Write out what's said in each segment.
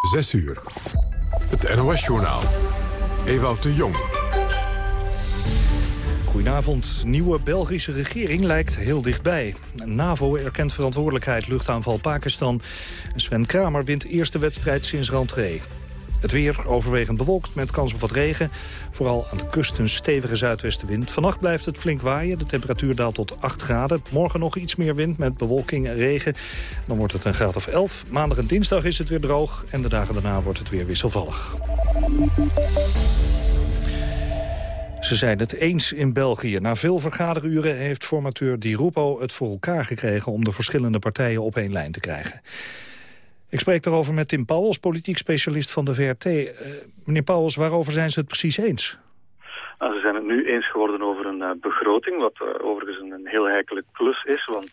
6 uur. Het NOS-journaal. Ewout de Jong. Goedenavond. Nieuwe Belgische regering lijkt heel dichtbij. NAVO erkent verantwoordelijkheid luchtaanval Pakistan. Sven Kramer wint eerste wedstrijd sinds rentree. Het weer overwegend bewolkt met kans op wat regen. Vooral aan de kust een stevige zuidwestenwind. Vannacht blijft het flink waaien. De temperatuur daalt tot 8 graden. Morgen nog iets meer wind met bewolking en regen. Dan wordt het een graad of 11. Maandag en dinsdag is het weer droog. En de dagen daarna wordt het weer wisselvallig. Ze zijn het eens in België. Na veel vergaderuren heeft formateur Di Rupo het voor elkaar gekregen... om de verschillende partijen op één lijn te krijgen. Ik spreek daarover met Tim Pauwels, politiek specialist van de VRT. Eh, meneer Pauwels, waarover zijn ze het precies eens? Nou, ze zijn het nu eens geworden over een uh, begroting, wat uh, overigens een, een, heel heikele klus is, want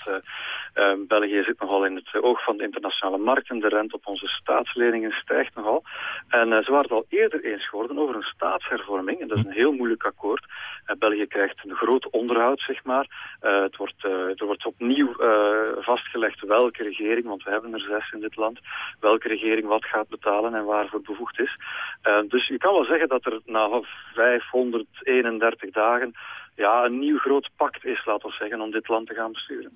uh, België zit nogal in het oog van de internationale markt en de rente op onze staatsleningen stijgt nogal. En ze waren het al eerder eens geworden over een staatshervorming, en dat is een heel moeilijk akkoord. België krijgt een groot onderhoud, zeg maar. het wordt, er wordt opnieuw vastgelegd welke regering, want we hebben er zes in dit land, welke regering wat gaat betalen en waarvoor bevoegd is. dus je kan wel zeggen dat er na 500 31 dagen ja, een nieuw groot pact is, laten we zeggen, om dit land te gaan besturen.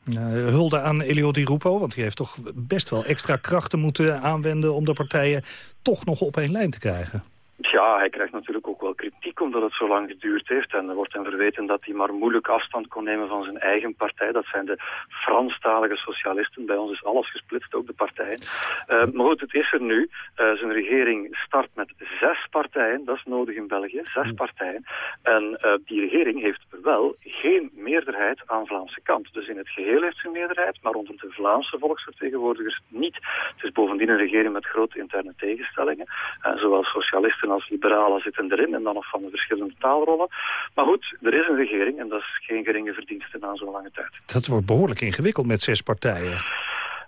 hulde aan Elio Di Rupo, want die heeft toch best wel extra krachten moeten aanwenden... om de partijen toch nog op één lijn te krijgen. Ja, hij krijgt natuurlijk ook wel kritiek omdat het zo lang geduurd heeft. En er wordt hem verweten dat hij maar moeilijk afstand kon nemen van zijn eigen partij. Dat zijn de Franstalige socialisten. Bij ons is alles gesplitst, ook de partijen. Uh, maar goed, het is er nu. Uh, zijn regering start met zes partijen. Dat is nodig in België, zes hmm. partijen. En uh, die regering heeft wel geen meerderheid aan Vlaamse kant. Dus in het geheel heeft ze een meerderheid, maar onder de Vlaamse volksvertegenwoordigers niet. Het is bovendien een regering met grote interne tegenstellingen. zowel socialisten als liberalen zitten erin en dan nog van de verschillende taalrollen. Maar goed, er is een regering en dat is geen geringe verdienste na zo'n lange tijd. Dat wordt behoorlijk ingewikkeld met zes partijen.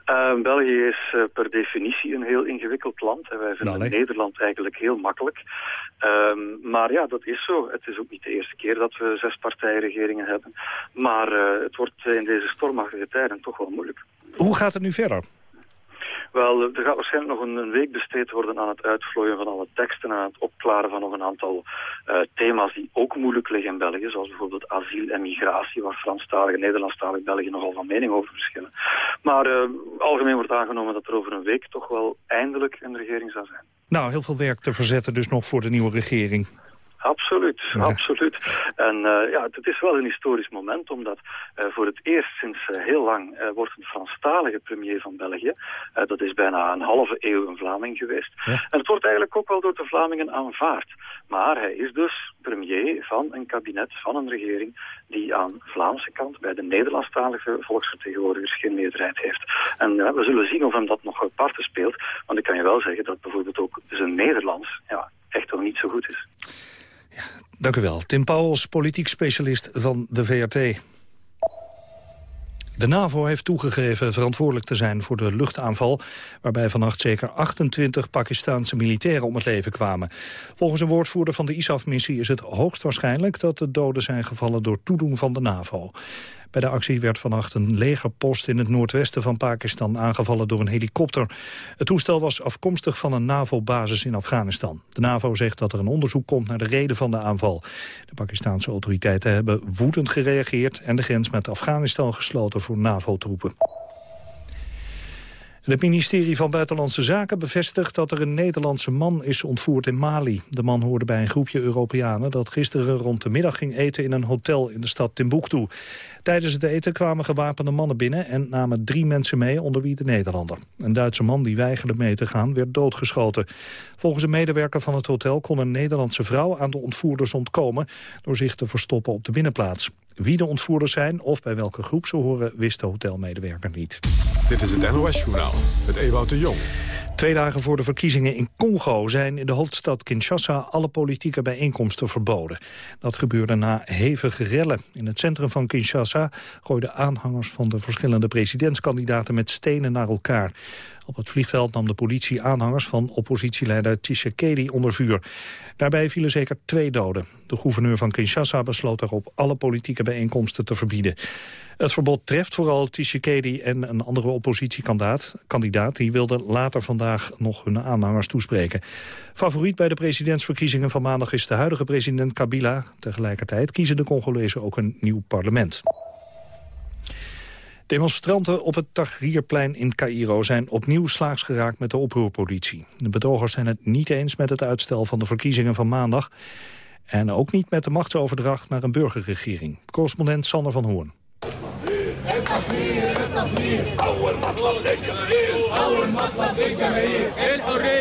Uh, België is uh, per definitie een heel ingewikkeld land. En wij vinden nou, Nederland eigenlijk heel makkelijk. Um, maar ja, dat is zo. Het is ook niet de eerste keer dat we zes partijenregeringen hebben. Maar uh, het wordt in deze stormachtige tijden toch wel moeilijk. Hoe gaat het nu verder? Wel, er gaat waarschijnlijk nog een, week besteed worden aan het uitvlooien van alle teksten en aan het opklaren van nog een aantal uh, thema's die ook moeilijk liggen in België, zoals bijvoorbeeld asiel en migratie, waar Franstalig en Nederlandstalig België nogal van mening over verschillen. Maar uh, algemeen wordt aangenomen dat er over een week toch wel eindelijk een regering zou zijn. Nou, heel veel werk te verzetten dus nog voor de nieuwe regering. Absoluut, absoluut. En uh, ja, het is wel een historisch moment, omdat uh, voor het eerst sinds uh, heel lang wordt een Franstalige premier van België. dat is bijna een halve eeuw een Vlaming geweest. En het wordt eigenlijk ook wel door de Vlamingen aanvaard. Maar hij is dus premier van een kabinet, van een regering, die aan Vlaamse kant bij de Nederlandstalige volksvertegenwoordigers geen meerderheid heeft. En we zullen zien of hem dat nog parten speelt. Want ik kan je wel zeggen dat bijvoorbeeld ook zijn Nederlands ja, echt nog niet zo goed is. Ja, dank u wel. Tim Pauwels, politiek specialist van de VRT. De NAVO heeft toegegeven verantwoordelijk te zijn voor de luchtaanval... waarbij vannacht zeker 28 Pakistanse militairen om het leven kwamen. Volgens een woordvoerder van de ISAF-missie is het hoogstwaarschijnlijk... dat de doden zijn gevallen door toedoen van de NAVO. Bij de actie werd vannacht een legerpost in het noordwesten van Pakistan aangevallen door een helikopter. Het toestel was afkomstig van een NAVO-basis in Afghanistan. De NAVO zegt dat er een onderzoek komt naar de reden van de aanval. De Pakistanse autoriteiten hebben woedend gereageerd en de grens met Afghanistan gesloten voor NAVO-troepen. Het ministerie van Buitenlandse Zaken bevestigt dat er een Nederlandse man is ontvoerd in Mali. De man hoorde bij een groepje Europeanen dat gisteren rond de middag ging eten in een hotel in de stad Timbuktu. Tijdens het eten kwamen gewapende mannen binnen en namen drie mensen mee, onder wie de Nederlander. Een Duitse man die weigerde mee te gaan werd doodgeschoten. Volgens een medewerker van het hotel kon een Nederlandse vrouw aan de ontvoerders ontkomen door zich te verstoppen op de binnenplaats. Wie de ontvoerders zijn of bij welke groep ze horen, wist de hotelmedewerker niet. Dit is het NOS-journaal met Ewout de Jong. Twee dagen voor de verkiezingen in Congo zijn in de hoofdstad Kinshasa alle politieke bijeenkomsten verboden. Dat gebeurde na hevige rellen. In het centrum van Kinshasa gooiden aanhangers van de verschillende presidentskandidaten met stenen naar elkaar. Op het vliegveld nam de politie aanhangers van oppositieleider Tshisekedi onder vuur. Daarbij vielen zeker twee doden. De gouverneur van Kinshasa besloot daarop alle politieke bijeenkomsten te verbieden. Het verbod treft vooral Tshisekedi en een andere oppositiekandidaat. Kandidaat, die wilde later vandaag nog hun aanhangers toespreken. Favoriet bij de presidentsverkiezingen van maandag is de huidige president Kabila. Tegelijkertijd kiezen de Congolezen ook een nieuw parlement. Demonstranten op het Tahrirplein in Cairo zijn opnieuw slaags geraakt met de oproerpolitie. De betogers zijn het niet eens met het uitstel van de verkiezingen van maandag... en ook niet met de machtsoverdracht naar een burgerregering. Correspondent Sander van Hoorn.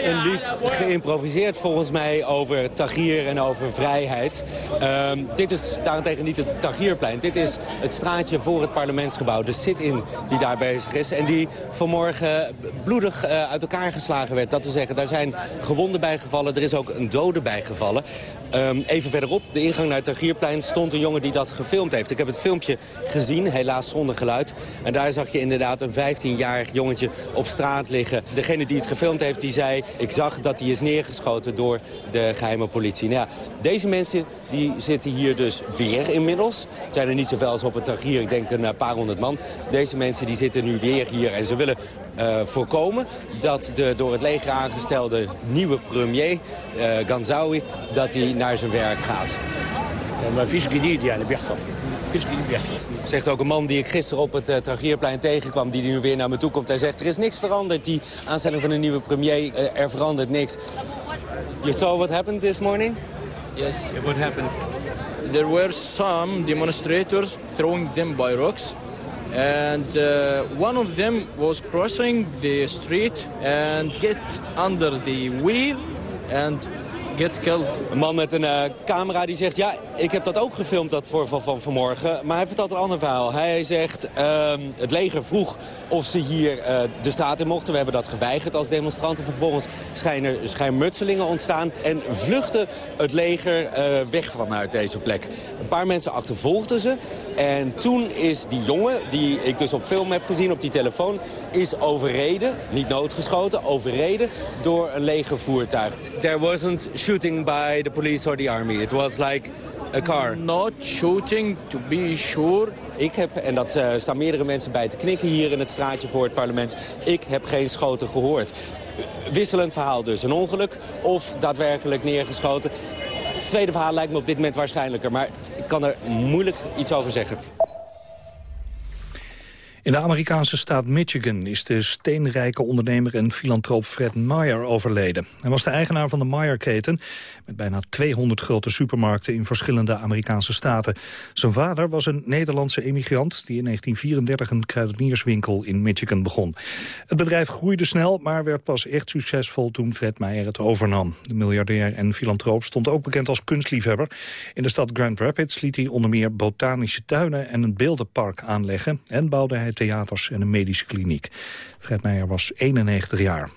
Een lied geïmproviseerd volgens mij over Tagir en over vrijheid. Um, dit is daarentegen niet het Tagierplein. Dit is het straatje voor het parlementsgebouw. De sit-in die daar bezig is. En die vanmorgen bloedig uh, uit elkaar geslagen werd. Dat te zeggen, daar zijn gewonden bij gevallen. Er is ook een dode bij gevallen. Um, even verderop, de ingang naar het Tagierplein, stond een jongen die dat gefilmd heeft. Ik heb het filmpje gezien, helaas zonder geluid. En daar zag je inderdaad een 15-jarig jongetje op straat liggen. Degene die het gefilmd heeft, die zei... ik zag dat hij is neergeschoten door de geheime politie. Nou ja, deze mensen die zitten hier dus weer inmiddels. Het zijn er niet zoveel als op het Tagier, ik denk een paar honderd man. Deze mensen die zitten nu weer hier en ze willen uh, voorkomen dat de door het leger aangestelde nieuwe premier, uh, Ganzawi, dat hij naar zijn werk gaat. Zegt ook een man die ik gisteren op het uh, Tragierplein tegenkwam... die nu weer naar me toe komt. Hij zegt, er is niks veranderd. Die aanstelling van een nieuwe premier, uh, er verandert niks. You saw what happened this morning? Yes. What happened? There were some demonstrators throwing them by rocks. And uh, one of them was crossing the street and get under the wheel and get killed. Een man met een uh, camera die zegt, ja, ik heb dat ook gefilmd dat voor, van, van vanmorgen. Maar hij vertelt een ander verhaal. Hij zegt, uh, het leger vroeg of ze hier uh, de straat in mochten. We hebben dat geweigerd als demonstranten. Vervolgens schijnen schermutselingen ontstaan. En vluchtte het leger weg vanuit deze plek. Een paar mensen achtervolgden ze. En toen is die jongen, die ik dus op film heb gezien op die telefoon... is overreden, niet noodgeschoten, overreden door een legervoertuig. There wasn't shooting by the police or the army. It was like a car. Not shooting, to be sure. Ik heb, en dat uh, staan meerdere mensen bij te knikken hier in het straatje voor het parlement... ik heb geen schoten gehoord. Wisselend verhaal dus. Een ongeluk of daadwerkelijk neergeschoten. Het tweede verhaal lijkt me op dit moment waarschijnlijker. Maar kan er moeilijk iets over zeggen. In de Amerikaanse staat Michigan is de steenrijke ondernemer en filantroop Fred Meyer overleden. Hij was de eigenaar van de Meyer-keten met bijna 200 grote supermarkten in verschillende Amerikaanse staten. Zijn vader was een Nederlandse emigrant die in 1934 een kruidenierswinkel in Michigan begon. Het bedrijf groeide snel, maar werd pas echt succesvol toen Fred Meyer het overnam. De miljardair en filantroop stond ook bekend als kunstliefhebber. In de stad Grand Rapids liet hij onder meer botanische tuinen en een beeldenpark aanleggen en bouwde hij theaters en een medische kliniek. Fred Meijer was 91 jaar.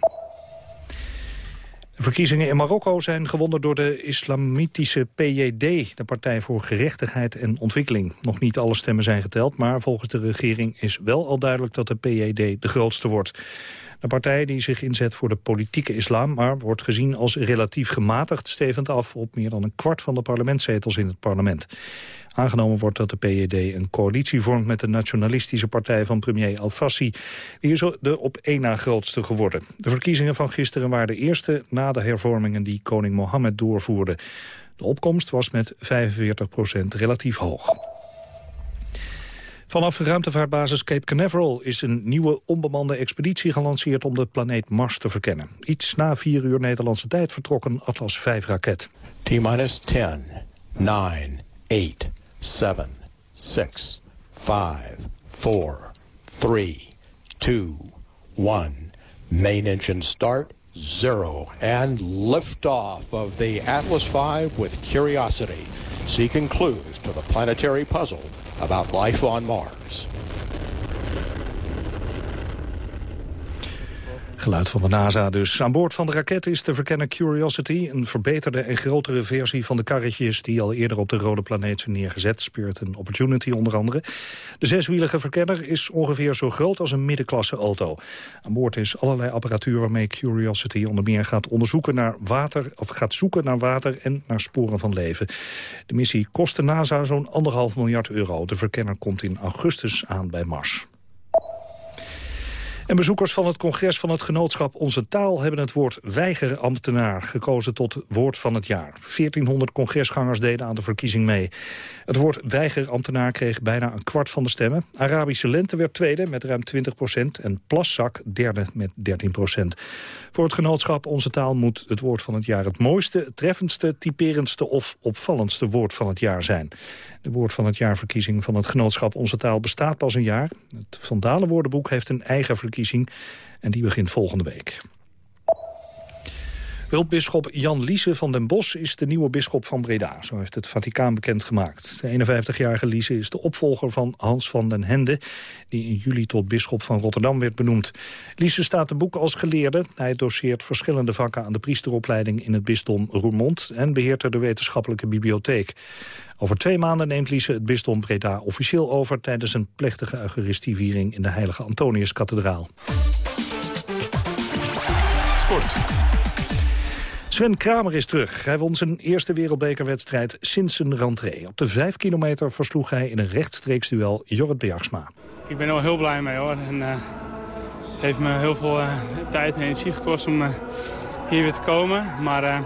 De verkiezingen in Marokko zijn gewonnen door de islamitische PJD... de Partij voor Gerechtigheid en Ontwikkeling. Nog niet alle stemmen zijn geteld, maar volgens de regering is wel al duidelijk... dat de PJD de grootste wordt. De partij die zich inzet voor de politieke islam... maar wordt gezien als relatief gematigd... stevend af op meer dan een kwart van de parlementszetels in het parlement. Aangenomen wordt dat de PJD een coalitie vormt met de nationalistische partij van premier Al-Fassi. Die is de op één na grootste geworden. De verkiezingen van gisteren waren de eerste na de hervormingen die koning Mohammed doorvoerde. De opkomst was met 45 procent relatief hoog. Vanaf ruimtevaartbasis Cape Canaveral is een nieuwe onbemande expeditie gelanceerd om de planeet Mars te verkennen. Iets na vier uur Nederlandse tijd vertrok een Atlas V-raket. T-minus 10, 9, 8, 7, 6, 5, 4, 3, 2, 1. Main engine start, zero. And liftoff of the Atlas V with Curiosity, seeking clues to the planetary puzzle about life on Mars. Geluid van de NASA dus. Aan boord van de raket is de verkenner Curiosity... een verbeterde en grotere versie van de karretjes... die al eerder op de rode planeet zijn neergezet. Spirit en Opportunity onder andere. De zeswielige verkenner is ongeveer zo groot als een middenklasse auto. Aan boord is allerlei apparatuur waarmee Curiosity onder meer gaat onderzoeken naar water... of gaat zoeken naar water en naar sporen van leven. De missie kost de NASA zo'n anderhalf miljard euro. De verkenner komt in augustus aan bij Mars. En bezoekers van het congres van het genootschap Onze Taal... hebben het woord weigerambtenaar gekozen tot woord van het jaar. 1400 congresgangers deden aan de verkiezing mee. Het woord weigerambtenaar kreeg bijna een kwart van de stemmen. Arabische lente werd tweede met ruim 20 procent... en plaszak derde met 13 procent. Voor het genootschap Onze Taal moet het woord van het jaar... het mooiste, treffendste, typerendste of opvallendste woord van het jaar zijn. De woord van het jaarverkiezing van het genootschap Onze Taal bestaat pas een jaar. Het Vandalen woordenboek heeft een eigen verkiezing en die begint volgende week. Hulpbisschop Jan Liese van den Bosch is de nieuwe bisschop van Breda. Zo heeft het Vaticaan bekendgemaakt. De 51-jarige Liese is de opvolger van Hans van den Hende... die in juli tot bisschop van Rotterdam werd benoemd. Liese staat de boek als geleerde. Hij doseert verschillende vakken aan de priesteropleiding in het bisdom Roermond... en beheert er de wetenschappelijke bibliotheek. Over twee maanden neemt Liese het bisdom Breda officieel over... tijdens een plechtige eucharistieviering in de heilige Antoniuskathedraal. Sport. Sven Kramer is terug. Hij won zijn eerste wereldbekerwedstrijd sinds zijn rentree. Op de vijf kilometer versloeg hij in een rechtstreeks duel Jorrit Bejagsma. Ik ben er wel heel blij mee hoor. En, uh, het heeft me heel veel uh, tijd en energie gekost om uh, hier weer te komen. Maar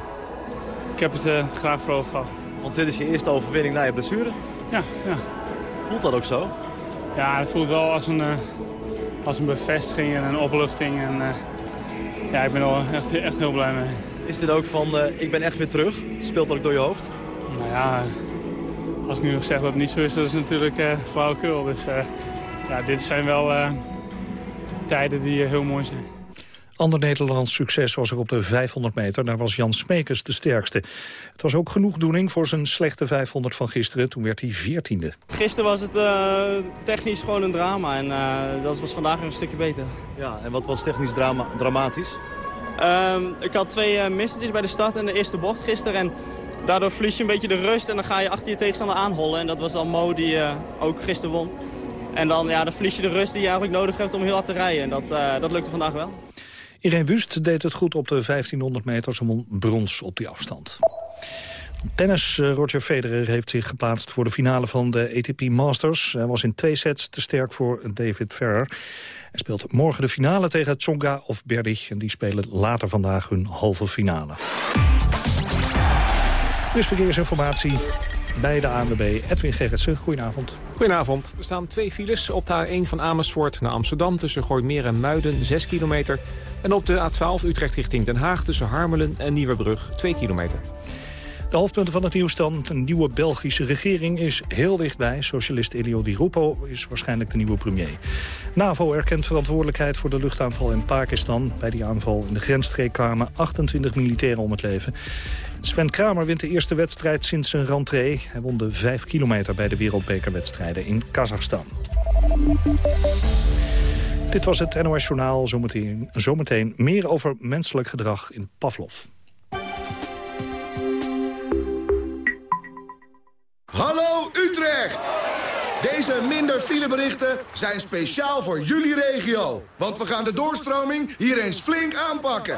ik heb het graag voor over gehad. Want dit is je eerste overwinning na je blessure? Ja, ja. Voelt dat ook zo? Ja, het voelt wel als een, als een bevestiging en een opluchting. En, ja, ik ben er echt, echt heel blij mee. Is dit ook van, uh, ik ben echt weer terug? Speelt dat ook door je hoofd? Nou ja, als ik nu nog zeg dat het niet zo is, dat is natuurlijk flauwekul. Dus ja, dit zijn wel tijden die heel mooi zijn. Ander Nederlands succes was er op de 500 meter. Daar was Jan Smekers de sterkste. Het was ook genoegdoening voor zijn slechte 500 van gisteren. Toen werd hij 14e. Gisteren was het uh, technisch gewoon een drama. En uh, dat was vandaag een stukje beter. Ja, en wat was technisch drama dramatisch? Um, ik had twee uh, missetjes bij de start en de eerste bocht gisteren. En daardoor verlies je een beetje de rust en dan ga je achter je tegenstander aanhollen. En dat was dan Mo die uh, ook gisteren won. En dan, ja, dan verlies je de rust die je eigenlijk nodig hebt om heel hard te rijden. En dat, uh, dat lukte vandaag wel. Irene Wust deed het goed op de 1500 meter. Ze won brons op die afstand. Tennis, Roger Federer heeft zich geplaatst voor de finale van de ATP Masters. Hij was in twee sets te sterk voor David Ferrer. Hij speelt morgen de finale tegen Tsonga of Berdych. En die spelen later vandaag hun halve finale. Dus verkeersinformatie bij de ANWB. Edwin Gerritsen, goedenavond. Goedenavond. Er staan twee files op de A1 van Amersfoort naar Amsterdam... tussen Gooimeer en Muiden, 6 kilometer. En op de A12 Utrecht richting Den Haag tussen Harmelen en Nieuwebrug, 2 kilometer. De hoofdpunten van het nieuws dan. Een nieuwe Belgische regering is heel dichtbij. Socialist Elio Di Rupo is waarschijnlijk de nieuwe premier. NAVO erkent verantwoordelijkheid voor de luchtaanval in Pakistan. Bij die aanval in de grensstreek kwamen 28 militairen om het leven. Sven Kramer wint de eerste wedstrijd sinds zijn rentree. Hij won de 5 kilometer bij de wereldbekerwedstrijden in Kazachstan. Dit was het NOS Journaal. Zometeen, zometeen meer over menselijk gedrag in Pavlov. Hallo Utrecht! Deze minder fileberichten zijn speciaal voor jullie regio. Want we gaan de doorstroming hier eens flink aanpakken.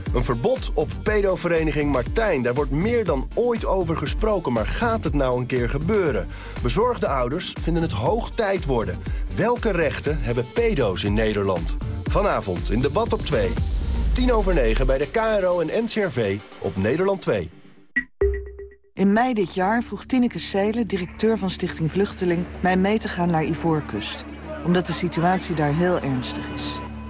Een verbod op pedovereniging Martijn. Daar wordt meer dan ooit over gesproken, maar gaat het nou een keer gebeuren? Bezorgde ouders vinden het hoog tijd worden. Welke rechten hebben pedo's in Nederland? Vanavond in debat op 2. 10 over 9 bij de KRO en NCRV op Nederland 2. In mei dit jaar vroeg Tineke Seelen, directeur van Stichting Vluchteling... mij mee te gaan naar Ivoorkust. Omdat de situatie daar heel ernstig is.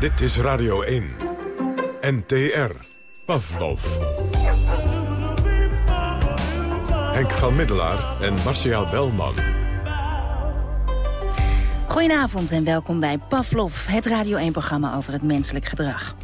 Dit is Radio 1. NTR. Pavlov. Henk van Middelaar en Marcia Belman. Goedenavond en welkom bij Pavlov, het Radio 1-programma over het menselijk gedrag.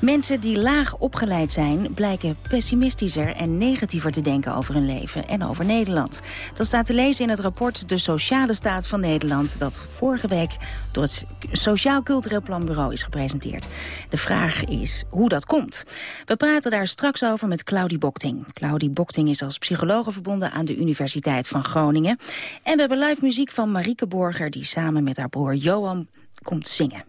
Mensen die laag opgeleid zijn blijken pessimistischer en negatiever te denken over hun leven en over Nederland. Dat staat te lezen in het rapport De Sociale Staat van Nederland dat vorige week door het Sociaal Cultureel Planbureau is gepresenteerd. De vraag is hoe dat komt. We praten daar straks over met Claudie Bokting. Claudie Bokting is als psychologe verbonden aan de Universiteit van Groningen. En we hebben live muziek van Marieke Borger die samen met haar broer Johan komt zingen.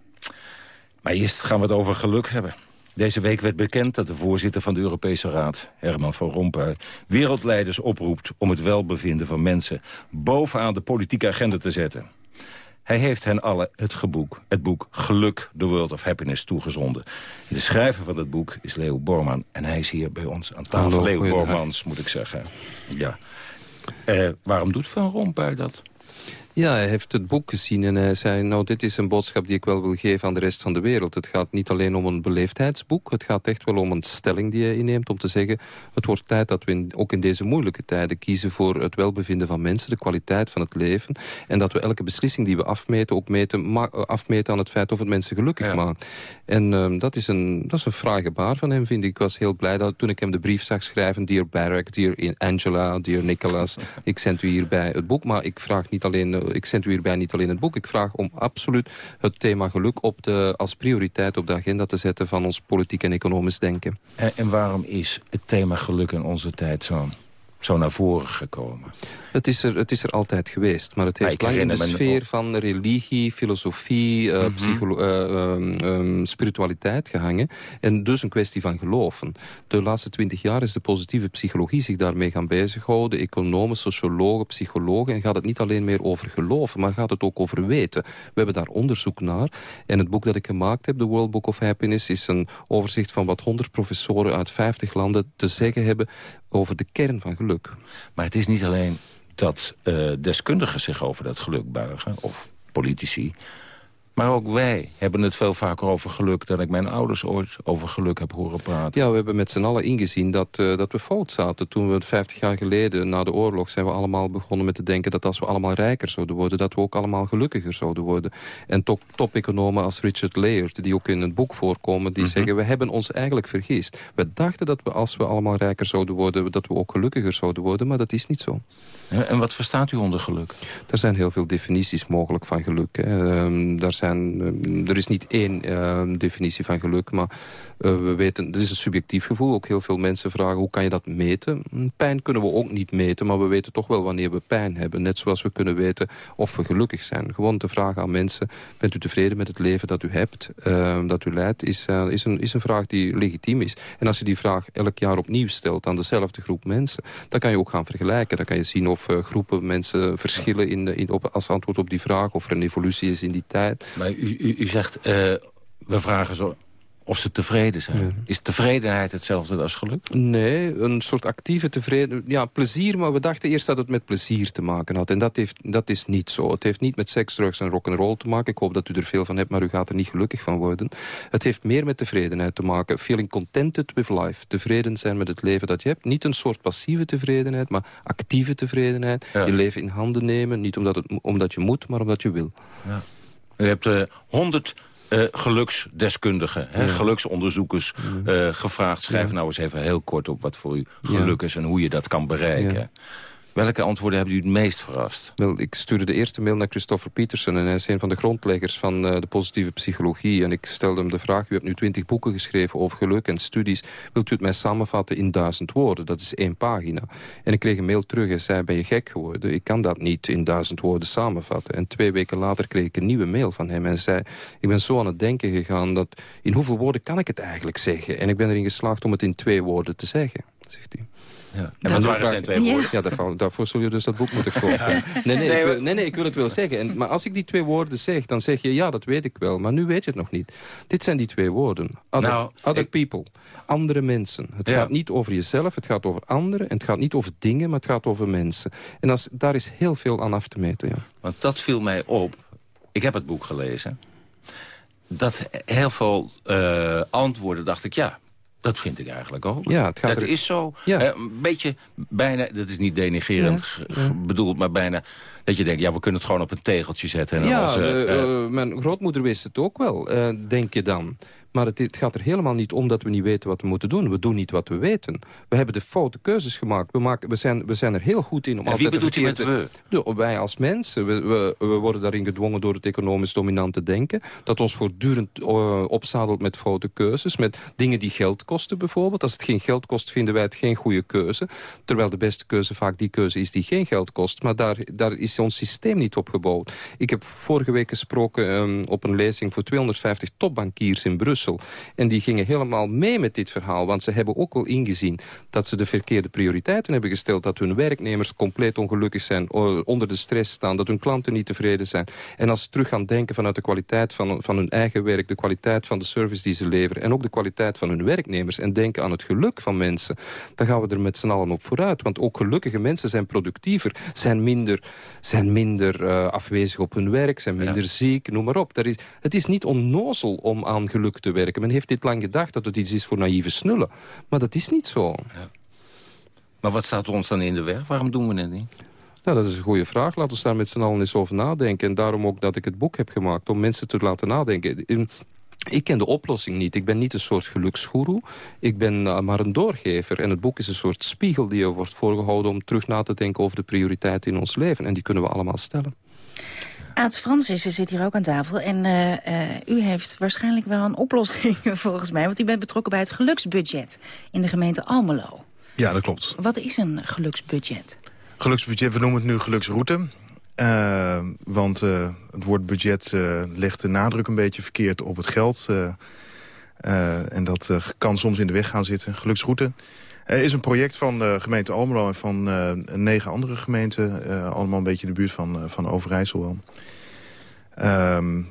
Maar eerst gaan we het over geluk hebben. Deze week werd bekend dat de voorzitter van de Europese Raad, Herman van Rompuy, wereldleiders oproept om het welbevinden van mensen bovenaan de politieke agenda te zetten. Hij heeft hen allen het, geboek, het boek Geluk, The World of Happiness toegezonden. De schrijver van het boek is Leo Borman en hij is hier bij ons aan tafel. Hallo, Leo. Bormans, moet ik zeggen. Ja. Eh, waarom doet Van Rompuy dat? Ja, hij heeft het boek gezien en hij zei... nou, dit is een boodschap die ik wel wil geven aan de rest van de wereld. Het gaat niet alleen om een beleefdheidsboek. Het gaat echt wel om een stelling die hij inneemt. Om te zeggen, het wordt tijd dat we in- ook in deze moeilijke tijden... kiezen voor het welbevinden van mensen, de kwaliteit van het leven. En dat we elke beslissing die we afmeten... ook meten, eh, afmeten aan het feit of het mensen gelukkig maakt. En ehm, dat, is een, dat is een fraai gebaar van hem, vind ik. Ik was heel blij dat toen ik hem de brief zag schrijven... Dear Barack, Dear Angela, Dear Nicholas... ik zend u hierbij het boek, maar ik vraag niet alleen... eh, ik zend u hierbij niet alleen het boek. Ik vraag om absoluut het thema geluk op de, als prioriteit op de agenda te zetten... van ons politiek en economisch denken. En, waarom is het thema geluk in onze tijd zo naar voren gekomen? Het is, er, het is er altijd geweest, maar het heeft lang in de sfeer van religie, filosofie, eh, Mhm. eh, ehm, ehm, spiritualiteit gehangen. En dus een kwestie van geloven. De laatste twintig jaar is de positieve psychologie zich daarmee gaan bezighouden. Economen, sociologen, psychologen. En gaat het niet alleen meer over geloven, maar gaat het ook over weten. We hebben daar onderzoek naar. En het boek dat ik gemaakt heb, The World Book of Happiness... is een overzicht van wat 100 professoren uit 50 landen te zeggen hebben... over de kern van geluk. Maar het is niet alleen dat eh, deskundigen zich over dat geluk buigen, of politici. Maar ook wij hebben het veel vaker over geluk... dan ik mijn ouders ooit over geluk heb horen praten. Ja, we hebben met z'n allen ingezien dat, eh, dat we fout zaten. Toen we 50 jaar geleden, na de oorlog, zijn we allemaal begonnen met te denken... dat als we allemaal rijker zouden worden, dat we ook allemaal gelukkiger zouden worden. En top- top-economen als Richard Layard, die ook in het boek voorkomen... die Mhm. zeggen, we hebben ons eigenlijk vergist. We dachten dat we als we allemaal rijker zouden worden... dat we ook gelukkiger zouden worden, maar dat is niet zo. En wat verstaat u onder geluk? Er zijn heel veel definities mogelijk van geluk. Ehm, daar zijn, ehm, er is niet één ehm, definitie van geluk, maar eh, we weten, het is een subjectief gevoel. Ook heel veel mensen vragen, hoe kan je dat meten? Hm, Pijn kunnen we ook niet meten, maar we weten toch wel wanneer we pijn hebben. Net zoals we kunnen weten of we gelukkig zijn. Gewoon te vragen aan mensen, bent u tevreden met het leven dat u hebt, dat u leidt, is, eh, is, een, is een vraag die legitiem is. En als je die vraag elk jaar opnieuw stelt aan dezelfde groep mensen, dan kan je ook gaan vergelijken. Dan kan je zien of eh, groepen mensen verschillen in, in, als antwoord op die vraag, of er een evolutie is in die tijd. Maar u, u, u zegt, eh, we vragen zo of ze tevreden zijn. Is tevredenheid hetzelfde als geluk? Nee, een soort actieve tevreden... Ja, plezier, maar we dachten eerst dat het met plezier te maken had. En dat, heeft, dat is niet zo. Het heeft niet met seks, drugs en rock'n'roll te maken. Ik hoop dat u er veel van hebt, maar u gaat er niet gelukkig van worden. Het heeft meer met tevredenheid te maken. Feeling contented with life. Tevreden zijn met het leven dat je hebt. Niet een soort passieve tevredenheid, maar actieve tevredenheid. Je leven in handen nemen, niet omdat, het, omdat je moet, maar omdat je wil. Ja. U hebt eh, honderd geluksdeskundigen, hè, Ja. geluksonderzoekers eh, gevraagd. Schrijf nou eens even heel kort op wat voor u geluk is... en hoe je dat kan bereiken. Welke antwoorden hebben u het meest verrast? Wel, ik stuurde de eerste mail naar Christopher Peterson... en hij is een van de grondleggers van uh, de positieve psychologie. En ik stelde hem de vraag, u hebt nu twintig boeken geschreven over geluk en studies. Wilt u het mij samenvatten in duizend woorden? Dat is één pagina. En ik kreeg een mail terug en zei, ben je gek geworden? Ik kan dat niet in duizend woorden samenvatten. En twee weken later kreeg ik een nieuwe mail van hem. En zei, ik ben zo aan het denken gegaan... dat in hoeveel woorden kan ik het eigenlijk zeggen? En ik ben erin geslaagd om het in twee woorden te zeggen, zegt hij. Ja. En wat waren zijn twee woorden? Ja, daarvoor, daarvoor zul je dus dat boek moeten kopen. Nee, nee, ik wil, nee, nee, ik wil het wel zeggen. En, maar als ik die twee woorden zeg, dan zeg je... ja, dat weet ik wel, maar nu weet je het nog niet. Dit zijn die twee woorden. Other, Nou, other ik- people. Andere mensen. Het Ja. gaat niet over jezelf, het gaat over anderen. En het gaat niet over dingen, maar het gaat over mensen. En als, daar is heel veel aan af te meten, ja. Want dat viel mij op. Ik heb het boek gelezen. Dat heel veel eh, antwoorden dacht ik, ja, dat vind ik eigenlijk ook. Ja, het gaat dat er- is zo. Ja. Eh, een beetje bijna, dat is niet denigerend Ja, bedoeld, maar bijna dat je denkt, ja, we kunnen het gewoon op een tegeltje zetten. En Ja, als, eh, eh, mijn grootmoeder wist het ook wel, denk je dan. Maar het, het gaat er helemaal niet om dat we niet weten wat we moeten doen. We doen niet wat we weten. We hebben de foute keuzes gemaakt. We, maken, we, zijn, we zijn er heel goed in om En wie altijd bedoelt u met verkeerde- Ja, wij als mensen. We, we, we worden daarin gedwongen door het economisch dominante denken. Dat ons voortdurend eh, opzadelt met foute keuzes. Met dingen die geld kosten bijvoorbeeld. Als het geen geld kost, vinden wij het geen goede keuze. Terwijl de beste keuze vaak die keuze is die geen geld kost. Maar daar, daar is ons systeem niet op gebouwd. Ik heb vorige week gesproken ehm, op een lezing voor 250 topbankiers in Brussel. En die gingen helemaal mee met dit verhaal. Want ze hebben ook wel ingezien dat ze de verkeerde prioriteiten hebben gesteld. Dat hun werknemers compleet ongelukkig zijn, onder de stress staan. Dat hun klanten niet tevreden zijn. En als ze terug gaan denken vanuit de kwaliteit van, van hun eigen werk... de kwaliteit van de service die ze leveren... en ook de kwaliteit van hun werknemers... en denken aan het geluk van mensen... dan gaan we er met z'n allen op vooruit. Want ook gelukkige mensen zijn productiever... zijn minder, zijn minder eh, afwezig op hun werk, zijn minder ziek, noem maar op. Daar is, het is niet onnozel om aan geluk te werken. Men heeft dit lang gedacht dat het iets is voor naïeve snullen. Maar dat is niet zo. maar wat staat ons dan in de weg? Waarom doen we het niet? Nou, dat is een goede vraag. Laten we daar met z'n allen eens over nadenken. En daarom ook dat ik het boek heb gemaakt, om mensen te laten nadenken. Ik ken de oplossing niet. Ik ben niet een soort geluksgoeroe. Ik ben eh, maar een doorgever. En het boek is een soort spiegel die je wordt voorgehouden... om terug na te denken over de prioriteiten in ons leven. En die kunnen we allemaal stellen. Aad Francis zit hier ook aan tafel. En eh, eh, u heeft waarschijnlijk wel een oplossing volgens mij. Want u bent betrokken bij het geluksbudget in de gemeente Almelo. Ja, dat klopt. Wat is een geluksbudget? Geluksbudget, we noemen het nu geluksroute. Eh, want het woord budget legt de nadruk een beetje verkeerd op het geld. en dat kan soms in de weg gaan zitten. Geluksroute eh, is een project van de gemeente Almelo... en van eh, negen andere gemeenten. eh, allemaal een beetje in de buurt van, eh, van Overijssel. Ehm,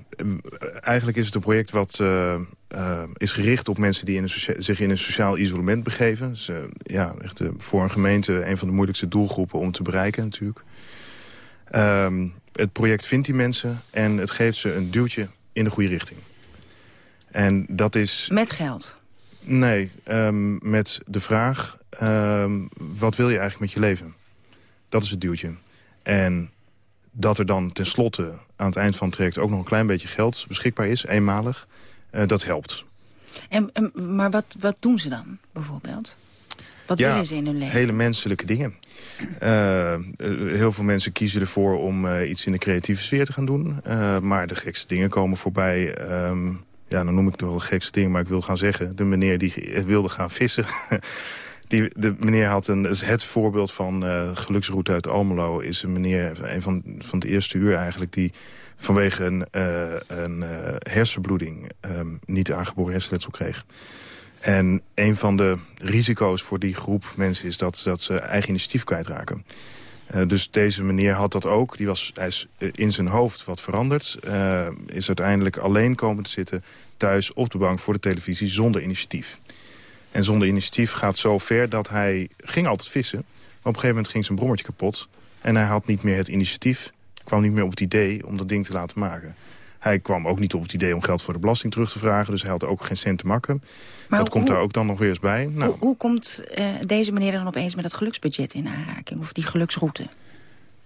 eigenlijk is het een project wat eh, eh, is gericht op mensen die in zich in een sociaal isolement begeven. Dus, eh, ja, echt eh, voor een gemeente een van de moeilijkste doelgroepen om te bereiken natuurlijk. Ehm, het project vindt die mensen en het geeft ze een duwtje in de goede richting. En dat is... Met geld? Nee, ehm, met de vraag, ehm, wat wil je eigenlijk met je leven? Dat is het duwtje. En dat er dan tenslotte aan het eind van het traject ook nog een klein beetje geld beschikbaar is, eenmalig, eh, dat helpt. En, en- maar wat, wat doen ze dan, bijvoorbeeld? Wat Ja, willen ze in hun leven? hele menselijke dingen. Eh, eh, heel veel mensen kiezen ervoor om iets in de creatieve sfeer te gaan doen. Maar de gekste dingen komen voorbij. Ehm, ja, dan noem ik het wel de gekste dingen, maar ik wil gaan zeggen... de meneer die wilde gaan vissen... Die, de meneer had een, dus het voorbeeld van eh, geluksroute uit Almelo... is een meneer, een van, van het eerste uur eigenlijk... die vanwege een, eh, een eh, hersenbloeding ehm, niet aangeboren hersenletsel kreeg. En een van de risico's voor die groep mensen is dat, dat ze eigen initiatief kwijtraken. Eh, dus deze meneer had dat ook. Die was, hij is in zijn hoofd wat veranderd. Eh, is uiteindelijk alleen komen te zitten thuis op de bank voor de televisie zonder initiatief. En zonder initiatief gaat zo ver dat hij ging altijd vissen. Maar op een gegeven moment ging zijn brommertje kapot. En hij had niet meer het initiatief. kwam niet meer op het idee om dat ding te laten maken. Hij kwam ook niet op het idee om geld voor de belasting terug te vragen. Dus hij had ook geen cent te makken. Maar dat komt hoe- daar ook dan nog weer eens bij. Nou, Hoe, hoe komt eh, deze meneer dan opeens met dat geluksbudget in aanraking? Of die geluksroute?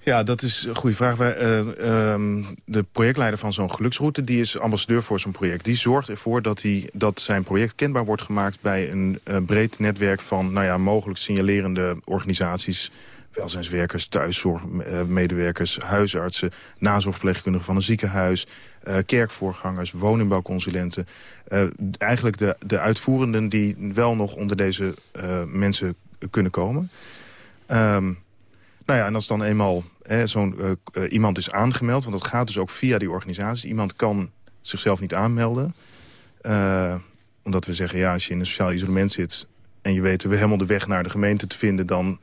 Ja, dat is een goede vraag. Wij, eh, ehm, de projectleider van zo'n geluksroute die is ambassadeur voor zo'n project. Die zorgt ervoor dat, hij, dat zijn project kenbaar wordt gemaakt... bij een eh, breed netwerk van nou ja, mogelijk signalerende organisaties... welzijnswerkers, thuiszorgmedewerkers, huisartsen... nazorgverpleegkundigen van een ziekenhuis, uh, kerkvoorgangers, woningbouwconsulenten. Uh, eigenlijk de, de uitvoerenden die wel nog onder deze mensen kunnen komen. Um, nou ja, en als dan eenmaal zo'n iemand is aangemeld... want dat gaat dus ook via die organisatie. Iemand kan zichzelf niet aanmelden. omdat we zeggen, ja, als je in een sociaal isolement zit... en je weet we helemaal de weg naar de gemeente te vinden... dan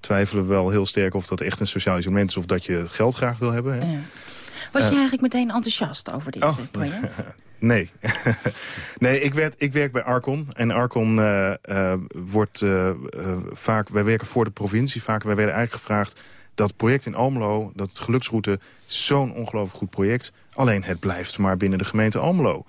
twijfelen we wel heel sterk of dat echt een sociaal isolement is... of dat je geld graag wil hebben. Hè? Ja. Was je eigenlijk meteen enthousiast over dit oh, project? Nee. nee, ik, werd, ik werk bij Arcon. En Arcon uh, uh, wordt uh, vaak... Wij werken voor de provincie vaak. Wij werden eigenlijk gevraagd... dat project in Almelo, dat geluksroute... zo'n ongelooflijk goed project. Alleen het blijft maar binnen de gemeente Almelo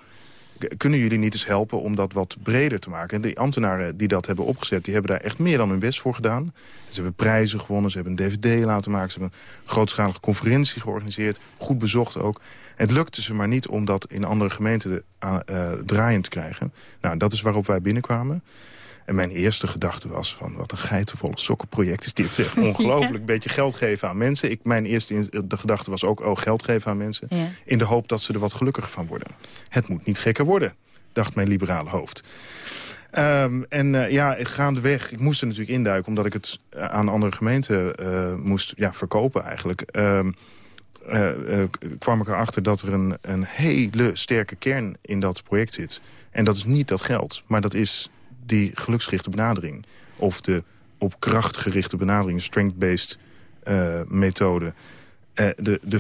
kunnen jullie niet eens helpen om dat wat breder te maken? En de ambtenaren die dat hebben opgezet, die hebben daar echt meer dan hun best voor gedaan. Ze hebben prijzen gewonnen, ze hebben een dvd laten maken... ze hebben een grootschalige conferentie georganiseerd, goed bezocht ook. het lukte ze maar niet om dat in andere gemeenten uh, draaiend te krijgen. Nou, dat is waarop wij binnenkwamen. En mijn eerste gedachte was van wat een geitenvolle sokkenproject is dit. Zeg. Ongelooflijk, beetje geld geven aan mensen. Ik, mijn eerste de gedachte was ook oh, geld geven aan mensen. In de hoop dat ze er wat gelukkiger van worden. Het moet niet gekker worden, dacht mijn liberale hoofd. Um, en uh, ja, gaandeweg, ik moest er natuurlijk induiken... omdat ik het eh, aan andere gemeenten uh, moest ja, verkopen eigenlijk... Um, uh, kwam ik erachter dat er een, een hele sterke kern in dat project zit. En dat is niet dat geld, maar dat is die geluksgerichte benadering... of de op kracht gerichte benadering, strength-based uh, methode... Uh, de, de,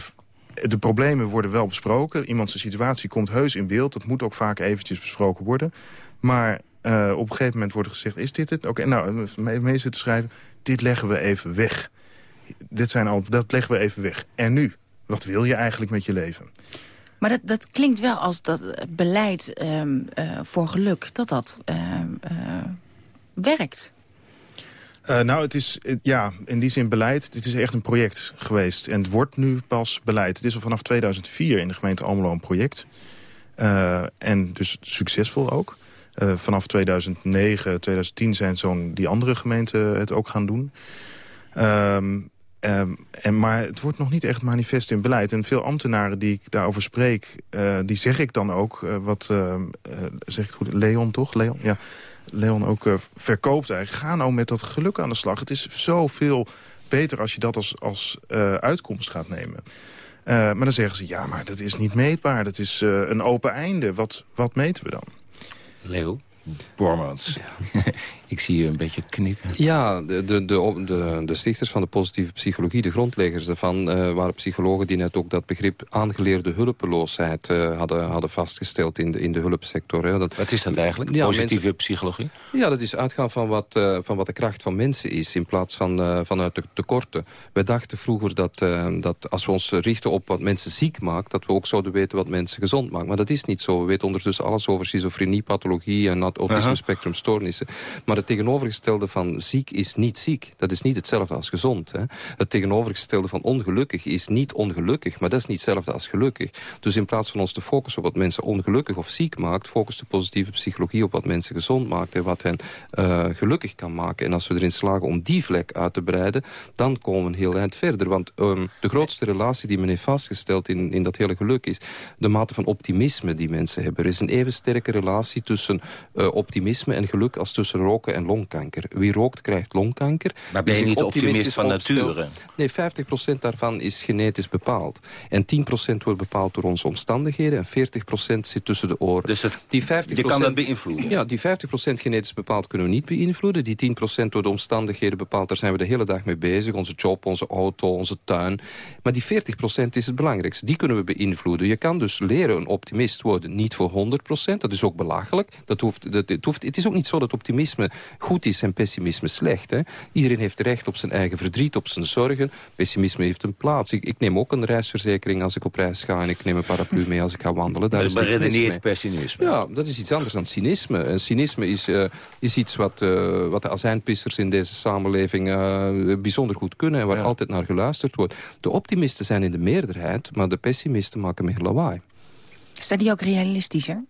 de problemen worden wel besproken. Iemands situatie komt heus in beeld. Dat moet ook vaak eventjes besproken worden. Maar uh, op een gegeven moment wordt er gezegd... is dit het? Oké, okay, nou, meeste te schrijven... dit leggen we even weg. Dit zijn al, dat leggen we even weg. En nu? Wat wil je eigenlijk met je leven? Maar dat, dat klinkt wel als dat beleid um, uh, voor geluk, dat dat uh, uh, werkt. Uh, nou, het is ja, in die zin beleid. Dit is echt een project geweest. En het wordt nu pas beleid. Het is al vanaf 2004 in de gemeente Almelo een project. En dus succesvol ook. Vanaf 2009, 2010 zijn zo'n die andere gemeenten het ook gaan doen. Um, Um, en, maar het wordt nog niet echt manifest in beleid. En veel ambtenaren die ik daarover spreek, uh, die zeg ik dan ook... Uh, wat, uh, zeg ik het goed, Leon toch? Leon, ja. Leon ook verkoopt eigenlijk. Ga nou met dat geluk aan de slag. Het is zoveel beter als je dat als, als uitkomst gaat nemen. maar dan zeggen ze, ja, maar dat is niet meetbaar. Dat is een open einde. Wat, wat meten we dan? Leo? Bormans. Ik zie je een beetje knikken. Ja, de, de, de, de, stichters van de positieve psychologie, de grondleggers daarvan... Uh, waren psychologen die net ook dat begrip aangeleerde hulpeloosheid... Uh, hadden, hadden vastgesteld in de, in de hulpsector. Hè. Dat, wat is dat eigenlijk, ja, positieve psychologie? Ja, dat is uitgaan van wat, uh, van wat de kracht van mensen is... in plaats van vanuit de tekorten. Wij dachten vroeger dat, dat als we ons richten op wat mensen ziek maakt... dat we ook zouden weten wat mensen gezond maakt. Maar dat is niet zo. We weten ondertussen alles over schizofrenie, pathologie... en autisme spectrum stoornissen. Maar het tegenovergestelde van ziek is niet ziek. Dat is niet hetzelfde als gezond. Hè. Het tegenovergestelde van ongelukkig is niet ongelukkig. Maar dat is niet hetzelfde als gelukkig. Dus in plaats van ons te focussen op wat mensen ongelukkig of ziek maakt... focust de positieve psychologie op wat mensen gezond maakt... en wat hen uh, gelukkig kan maken. En als we erin slagen om die vlek uit te breiden... dan komen we heel eind verder. Want um, de grootste relatie die men heeft vastgesteld in, in dat hele geluk... is de mate van optimisme die mensen hebben. Er is een even sterke relatie tussen uh, optimisme en geluk... als tussen roken en longkanker. Wie rookt krijgt longkanker. Maar ben je niet optimist van nature? Nee, 50% daarvan is genetisch bepaald. En 10% wordt bepaald door onze omstandigheden. En 40% zit tussen de oren. Dus het, die 50%, je kan dat beïnvloeden? Ja, die 50% genetisch bepaald kunnen we niet beïnvloeden. Die 10% door de omstandigheden bepaald, daar zijn we de hele dag mee bezig. Onze job, onze auto, onze tuin. Maar die 40% is het belangrijkste. Die kunnen we beïnvloeden. Je kan dus leren een optimist worden. Niet voor 100%. Dat is ook belachelijk. Dat hoeft, dat, het, hoeft, het is ook niet zo dat optimisme goed is en pessimisme slecht. Hè? Iedereen heeft recht op zijn eigen verdriet, op zijn zorgen. Pessimisme heeft een plaats. Ik, ik, neem ook een reisverzekering als ik op reis ga... en ik neem een paraplu mee als ik ga wandelen. Daar is beredeneerd pessimisme. Ja, dat is iets anders dan cynisme. En cynisme is, uh, is iets wat, uh, wat de azijnpissers in deze samenleving uh, bijzonder goed kunnen... en waar altijd naar geluisterd wordt. De optimisten zijn in de meerderheid, maar de pessimisten maken meer lawaai. Zijn die ook realistischer?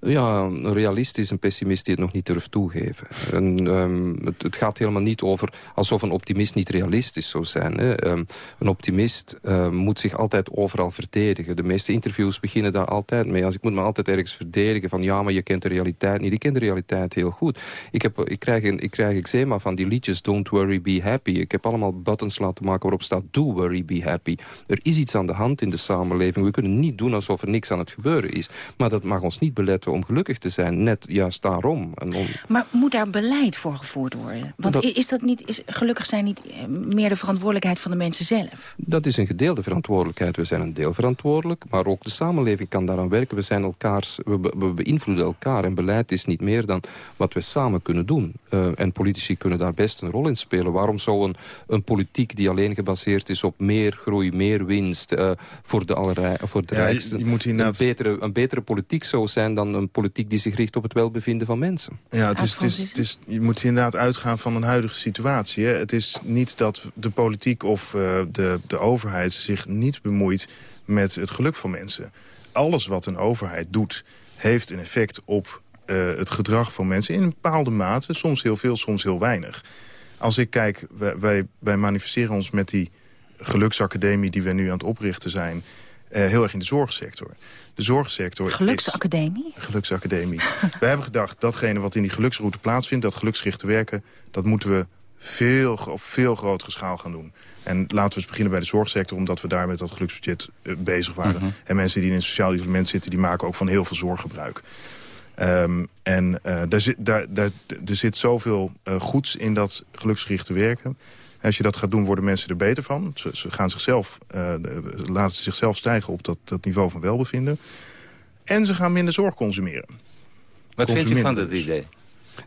Ja, een realist is een pessimist die het nog niet durft toegeven. En, um, het, het, gaat helemaal niet over alsof een optimist niet realistisch zou zijn. Hè. Um, een optimist uh, moet zich altijd overal verdedigen. De meeste interviews beginnen daar altijd mee. Als ik moet me altijd ergens verdedigen van ja, maar je kent de realiteit niet. Ik ken de realiteit heel goed. Ik, heb, ik, krijg, ik krijg eczema van die liedjes Don't Worry, Be Happy. Ik heb allemaal buttons laten maken waarop staat Do Worry, Be Happy. Er is iets aan de hand in de samenleving. We kunnen niet doen alsof er niks aan het gebeuren is. Maar dat mag ons niet beletten om gelukkig te zijn. Net juist daarom. En om... Maar moet daar beleid voor gevoerd worden? Want dat... is dat niet, is gelukkig zijn niet eh, meer de verantwoordelijkheid van de mensen zelf? Dat is een gedeelde verantwoordelijkheid. We zijn een deel verantwoordelijk, maar ook de samenleving kan daaraan werken. We, zijn elkaars, we, be, we beïnvloeden elkaar en beleid is niet meer dan wat we samen kunnen doen. Uh, en politici kunnen daar best een rol in spelen. Waarom zou een, een politiek die alleen gebaseerd is op meer groei, meer winst uh, voor de, allerrij, voor de ja, rijkste... Je, je moet inderdaad... een, betere, een betere politiek zou zijn dan een politiek die zich richt op het welbevinden van mensen. Ja, het is, het is, het is, je moet inderdaad uitgaan van een huidige situatie. Hè. Het is niet dat de politiek of uh, de, de overheid zich niet bemoeit met het geluk van mensen. Alles wat een overheid doet, heeft een effect op uh, het gedrag van mensen in een bepaalde mate. Soms heel veel, soms heel weinig. Als ik kijk, wij, wij, wij manifesteren ons met die geluksacademie die we nu aan het oprichten zijn... Uh, heel erg in de zorgsector. De zorgsector Geluksacademie? Is, geluksacademie. we hebben gedacht, datgene wat in die geluksroute plaatsvindt... dat geluksgerichte werken, dat moeten we veel, op veel grotere schaal gaan doen. En laten we eens beginnen bij de zorgsector... omdat we daar met dat geluksbudget uh, bezig waren. Mm -hmm. En mensen die in een sociaal isolement zitten... die maken ook van heel veel zorggebruik. Um, en uh, daar zit, daar, daar, er zit zoveel uh, goeds in dat geluksgerichte werken. Als je dat gaat doen, worden mensen er beter van. Ze, ze gaan zichzelf, uh, laten zichzelf stijgen op dat, dat niveau van welbevinden. En ze gaan minder zorg consumeren. Wat vindt u van dat idee?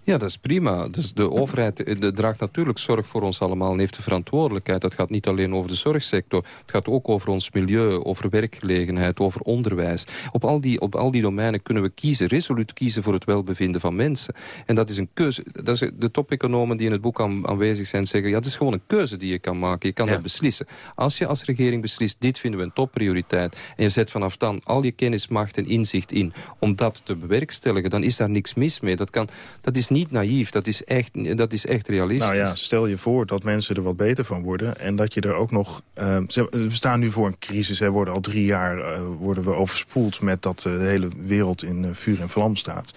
Ja, dat is prima. Dus de overheid de, draagt natuurlijk zorg voor ons allemaal en heeft de verantwoordelijkheid. Dat gaat niet alleen over de zorgsector. Het gaat ook over ons milieu, over werkgelegenheid, over onderwijs. Op al die, op al die domeinen kunnen we kiezen, resoluut kiezen voor het welbevinden van mensen. En dat is een keuze. Dat is de topeconomen die in het boek aan, aanwezig zijn zeggen... ja, het is gewoon een keuze die je kan maken. Je kan ja. dat beslissen. Als je als regering beslist, dit vinden we een topprioriteit... en je zet vanaf dan al je kennis, macht en inzicht in... om dat te bewerkstelligen, dan is daar niks mis mee. Dat, kan, dat is niet naïef, dat is, echt, dat is echt realistisch. Nou ja, stel je voor dat mensen er wat beter van worden... en dat je er ook nog... Uh, we staan nu voor een crisis, hè, worden al drie jaar uh, worden we overspoeld... met dat uh, de hele wereld in vuur en vlam staat.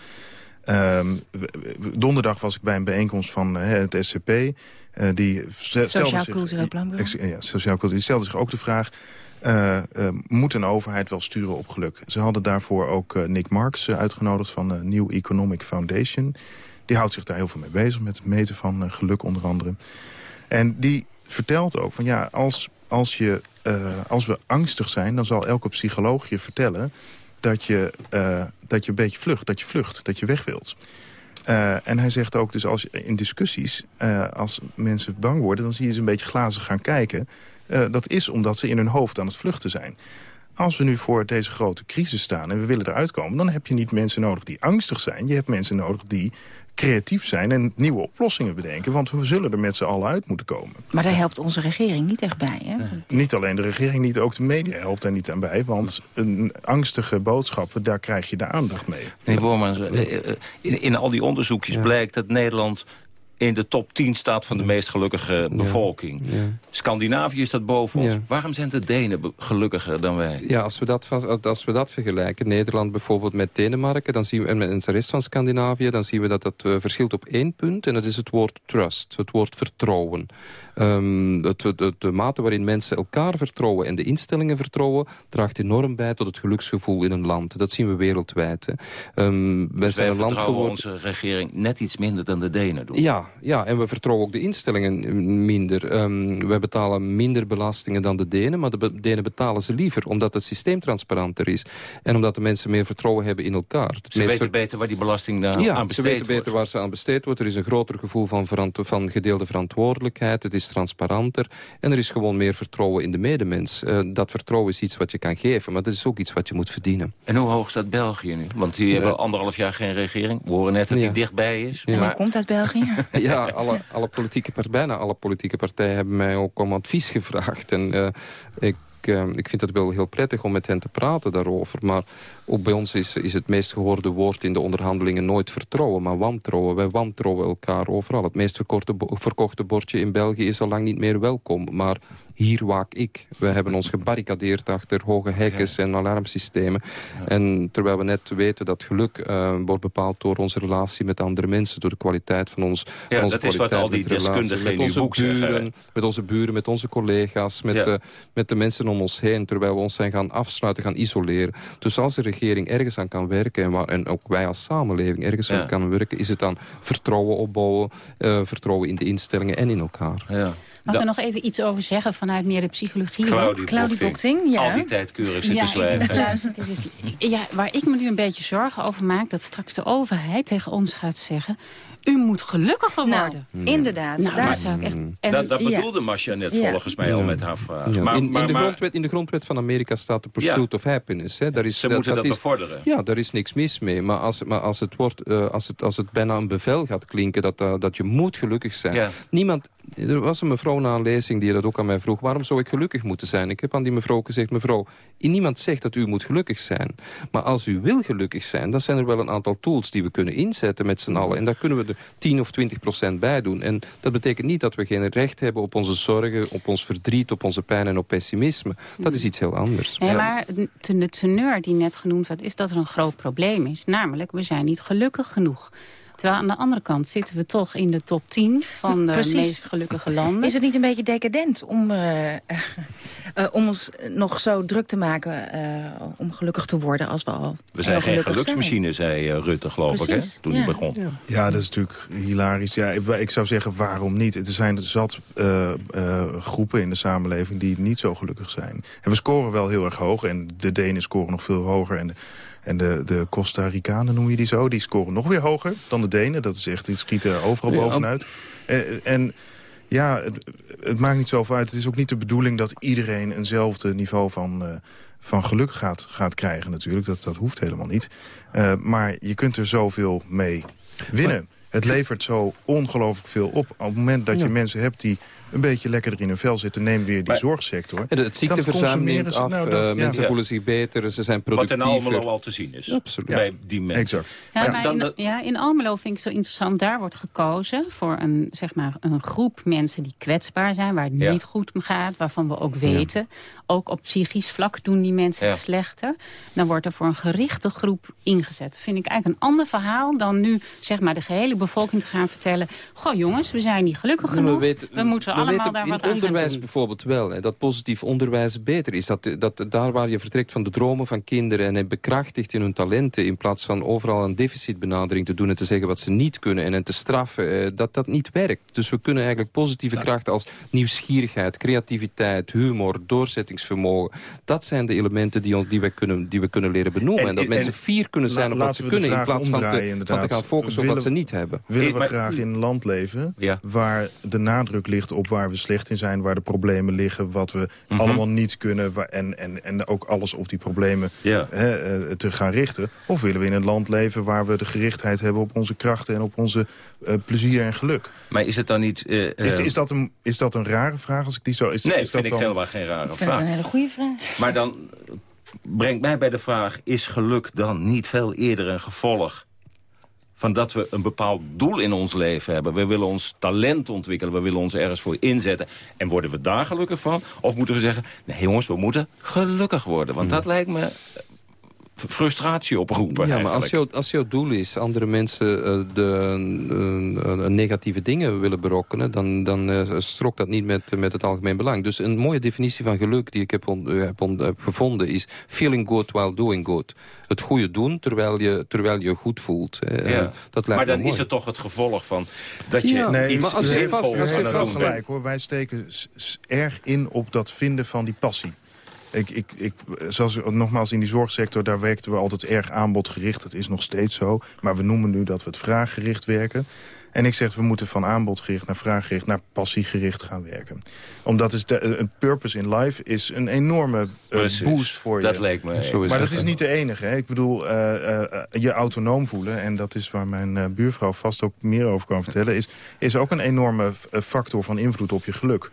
Um, donderdag was ik bij een bijeenkomst van het SCP... die Sociaal Cultureel Planbureau. Ja, Sociaal Cultureel. Die stelde zich ook de vraag... Uh, uh, moet een overheid wel sturen op geluk? Ze hadden daarvoor ook uh, Nick Marks uitgenodigd van de New Economic Foundation. Die houdt zich daar heel veel mee bezig, met het meten van geluk onder andere. En die vertelt ook van ja, als, als, je, als we angstig zijn... dan zal elke psycholoog je vertellen dat je, dat je een beetje vlucht, dat je vlucht, dat je weg wilt. En hij zegt ook, dus als in discussies, als mensen bang worden... dan zie je ze een beetje glazig gaan kijken. Dat is omdat ze in hun hoofd aan het vluchten zijn. Als we nu voor deze grote crisis staan en we willen eruit komen... dan heb je niet mensen nodig die angstig zijn. Je hebt mensen nodig die creatief zijn en nieuwe oplossingen bedenken. Want we zullen er met z'n allen uit moeten komen. Maar daar helpt onze regering niet echt bij, hè? Nee. Niet alleen de regering, niet ook de media helpt daar niet aan bij. Want een angstige boodschappen, daar krijg je de aandacht mee. Meneer Bormans, in, in al die onderzoekjes ja. blijkt dat Nederland in de top 10 staat van de meest gelukkige bevolking. Ja. Ja. Scandinavië is dat boven ons. Ja. Waarom zijn de Denen gelukkiger dan wij? Ja, als we, dat, als we dat vergelijken, Nederland bijvoorbeeld met Denemarken... Dan zien we, en met de rest van Scandinavië, dan zien we dat dat uh, verschilt op één punt. En dat is het woord trust, het woord vertrouwen. Um, het, de, de mate waarin mensen elkaar vertrouwen en de instellingen vertrouwen... draagt enorm bij tot het geluksgevoel in een land. Dat zien we wereldwijd. Hè. Um, wij dus zijn een land geworden... onze regering net iets minder dan de Denen doen. Ja, ja, en we vertrouwen ook de instellingen minder. Um, wij betalen minder belastingen dan de Denen... maar de Denen betalen ze liever, omdat het systeem transparanter is. En omdat de mensen meer vertrouwen hebben in elkaar. Het ze weten beter waar die belasting ja, aan besteed wordt. ze weten beter waar ze aan besteed wordt. Er is een groter gevoel van, van gedeelde verantwoordelijkheid. Het is transparanter. En er is gewoon meer vertrouwen in de medemens. Uh, dat vertrouwen is iets wat je kan geven, maar dat is ook iets wat je moet verdienen. En hoe hoog staat België nu? Want die hebben anderhalf jaar geen regering. We horen net dat ja. die dichtbij is. Maar... hoe komt uit België? ja, alle, alle politieke partijen, bijna alle politieke partijen hebben mij ook om advies gevraagd. En uh, ik eh, ik vind het wel heel prettig om met hen te praten daarover. Maar ook bij ons is, is het meest gehoorde woord in de onderhandelingen nooit vertrouwen, maar wantrouwen. Wij wantrouwen elkaar overal. Het meest verkochte bordje in België is al lang niet meer welkom. Maar hier waak ik. We hebben ons gebarricadeerd achter hoge hekken en alarmsystemen. En terwijl we net weten dat geluk uh, wordt bepaald door onze relatie met andere mensen, door de kwaliteit van ons. Ja, onze dat is wat al die deskundigen in uw boek buren, zeggen. Met onze buren, met onze collega's, met, Ja. de, met de mensen om ons heen. Terwijl we ons zijn gaan afsluiten, gaan isoleren. Dus als de regering ergens aan kan werken... en, waar, en ook wij als samenleving ergens Ja. aan kan werken... is het dan vertrouwen opbouwen, eh, vertrouwen in de instellingen en in elkaar. Mag ik er nog even iets over zeggen vanuit meer de psychologie? Claudie Claudie Bochting. Bochting, ja. Al die tijd keurig zitten ja, zwijgen. is- ja, waar ik me nu een beetje zorgen over maak... dat straks de overheid tegen ons gaat zeggen... u moet gelukkiger Nou, worden. inderdaad. Nou, Daar- dat zou ik echt... en- dat dat ja. bedoelde Masha net Ja. volgens mij al met haar vraag. Ja, Maar, in, maar, in, de grondwet, in de grondwet van Amerika staat de pursuit of happiness. Hè. Daar is, ze moeten dat is, bevorderen. Ja, daar is niks mis mee. Maar als, maar als, het, wordt, eh, als, het, als het bijna een bevel gaat klinken dat, eh, dat je moet gelukkig zijn. Ja. Niemand, er was een mevrouw na een lezing die dat ook aan mij vroeg. Waarom zou ik gelukkig moeten zijn? Ik heb aan die mevrouw gezegd, mevrouw, niemand zegt dat u moet gelukkig zijn. Maar als u wil gelukkig zijn, dan zijn er wel een aantal tools die we kunnen inzetten met z'n allen. En daar kunnen we er 10 of 20 procent bij doen. En dat betekent niet dat we geen recht hebben op onze zorgen, op ons verdriet, op onze pijn en op pessimisme. Dat is iets heel anders. Nee, maar de de teneur die net genoemd werd, is dat er een groot probleem is. Namelijk, we zijn niet gelukkig genoeg. Terwijl aan de andere kant zitten we toch in de top 10 van de Precies. meest gelukkige landen. Is het niet een beetje decadent om, eh, eh, om ons nog zo druk te maken eh, om gelukkig te worden als we al We zijn geen geluksmachine, zei Rutte, geloof ik, hè, toen ja. hij begon. Ja, dat is natuurlijk hilarisch. Ja, ik, ik zou zeggen, waarom niet? Er zijn zat eh, eh, groepen in de samenleving die niet zo gelukkig zijn. En we scoren wel heel erg hoog. En de Denen scoren nog veel hoger. En de, en de, de Costa Ricanen, noem je die zo, die scoren nog weer hoger dan de Denen. Dat is echt, die schieten overal Ja, bovenuit. Eh, en ja, het, het maakt niet zoveel uit. Het is ook niet de bedoeling dat iedereen eenzelfde niveau van... eh, van geluk gaat, gaat krijgen natuurlijk. Dat, dat hoeft helemaal niet. Eh, maar je kunt er zoveel mee winnen. Het levert zo ongelooflijk veel op. Op het moment dat je Ja. mensen hebt die een beetje lekkerder in hun vel zitten... neem weer die Maar- zorgsector. En het ziekteverzuim neemt af, nou, dat- eh, ja. mensen Ja. voelen zich beter, ze zijn Wat in productiever. Almelo al te zien is. Absoluut. Bij die mensen. Exact. Ja, Ja, maar dan in, ja, in Almelo vind ik het zo interessant. Daar wordt gekozen voor een, zeg maar, een groep mensen die kwetsbaar zijn. Waar het Ja. niet goed gaat. Waarvan we ook weten. Ook op psychisch vlak doen die mensen Ja. het slechter. Dan wordt er voor een gerichte groep ingezet. Dat vind ik eigenlijk een ander verhaal dan nu zeg maar, de gehele bevolking te gaan vertellen. Goh jongens, we zijn niet gelukkig genoeg. we weten, we moeten weten daar in wat aan gaan onderwijs bijvoorbeeld wel. Hè, dat positief onderwijs beter is. Dat, dat daar waar je vertrekt van de dromen van kinderen... en hen bekrachtigt in hun talenten... in plaats van overal een deficitbenadering te doen... en te zeggen wat ze niet kunnen en hen te straffen... eh, dat dat niet werkt. Dus we kunnen eigenlijk positieve krachten als nieuwsgierigheid... creativiteit, humor, doorzettingsvermogen... dat zijn de elementen die, ons, die, we, kunnen, die we kunnen leren benoemen. En, En- dat en- mensen fier kunnen zijn op wat ze kunnen... in plaats van te, van te gaan focussen op wat ze niet hebben. Willen we graag in een land leven Ja. waar de nadruk ligt op waar we slecht in zijn... waar de problemen liggen, wat we Mhm. allemaal niet kunnen... waar- en, en, en ook alles op die problemen Ja. hè, eh, te gaan richten? Of willen we in een land leven waar we de gerichtheid hebben... op onze krachten en op onze eh, plezier en geluk? Maar is het dan niet... eh, Is, is, dat een, is dat een rare vraag als ik die zo... Is, nee, is vind dat ik dan... helemaal geen rare Ik vind het een vraag. hele goede vraag. Maar dan brengt mij bij de vraag... is geluk dan niet veel eerder een gevolg van dat we een bepaald doel in ons leven hebben. We willen ons talent ontwikkelen, we willen ons ergens voor inzetten. En worden we daar gelukkig van? Of moeten we zeggen, nee jongens, we moeten gelukkig worden. Want dat lijkt me frustratie oproepen Ja, maar als, jou, als jouw doel is andere mensen eh, de eh, eh, negatieve dingen willen berokkenen... dan, dan eh, strookt dat niet met, met het algemeen belang. Dus een mooie definitie van geluk die ik heb, on- heb, on- heb gevonden is... feeling good while doing good. Het goede doen terwijl je, terwijl je goed voelt. Ja. dat lijkt maar dan is het toch het gevolg van dat je Ja, Nee, iets maar als je vast- als je vast- gelijk hoor. Wij steken erg in op dat vinden van die passie. Ik, ik, ik, zoals nogmaals in die zorgsector, daar werkten we altijd erg aanbodgericht. Dat is nog steeds zo. Maar we noemen nu dat we het vraaggericht werken. En ik zeg, we moeten van aanbodgericht naar vraaggericht naar passiegericht gaan werken. Omdat is de, een purpose in life is een enorme eh, Precies. boost voor je. Dat leek me. Zo Maar dat is niet de enige. Hè. Ik bedoel, eh, eh, je autonoom voelen... en dat is waar mijn eh, buurvrouw vast ook meer over kan vertellen... is, is ook een enorme eh, factor van invloed op je geluk.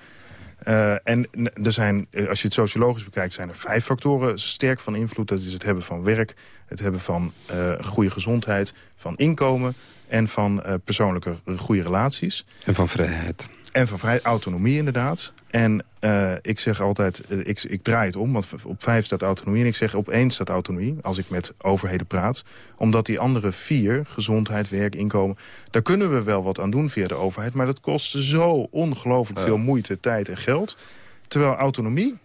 Uh, en er zijn, als je het sociologisch bekijkt, zijn er vijf factoren sterk van invloed. Dat is het hebben van werk, het hebben van uh, goede gezondheid, van inkomen en van persoonlijke goede relaties. En van vrijheid. En van vrij autonomie inderdaad. En uh, ik zeg altijd, uh, ik, ik, draai het om, want op vijf staat autonomie. En ik zeg op één staat autonomie, als ik met overheden praat. Omdat die andere vier, gezondheid, werk, inkomen... daar kunnen we wel wat aan doen via de overheid. Maar dat kost zo ongelooflijk veel moeite, tijd en geld. Terwijl autonomie,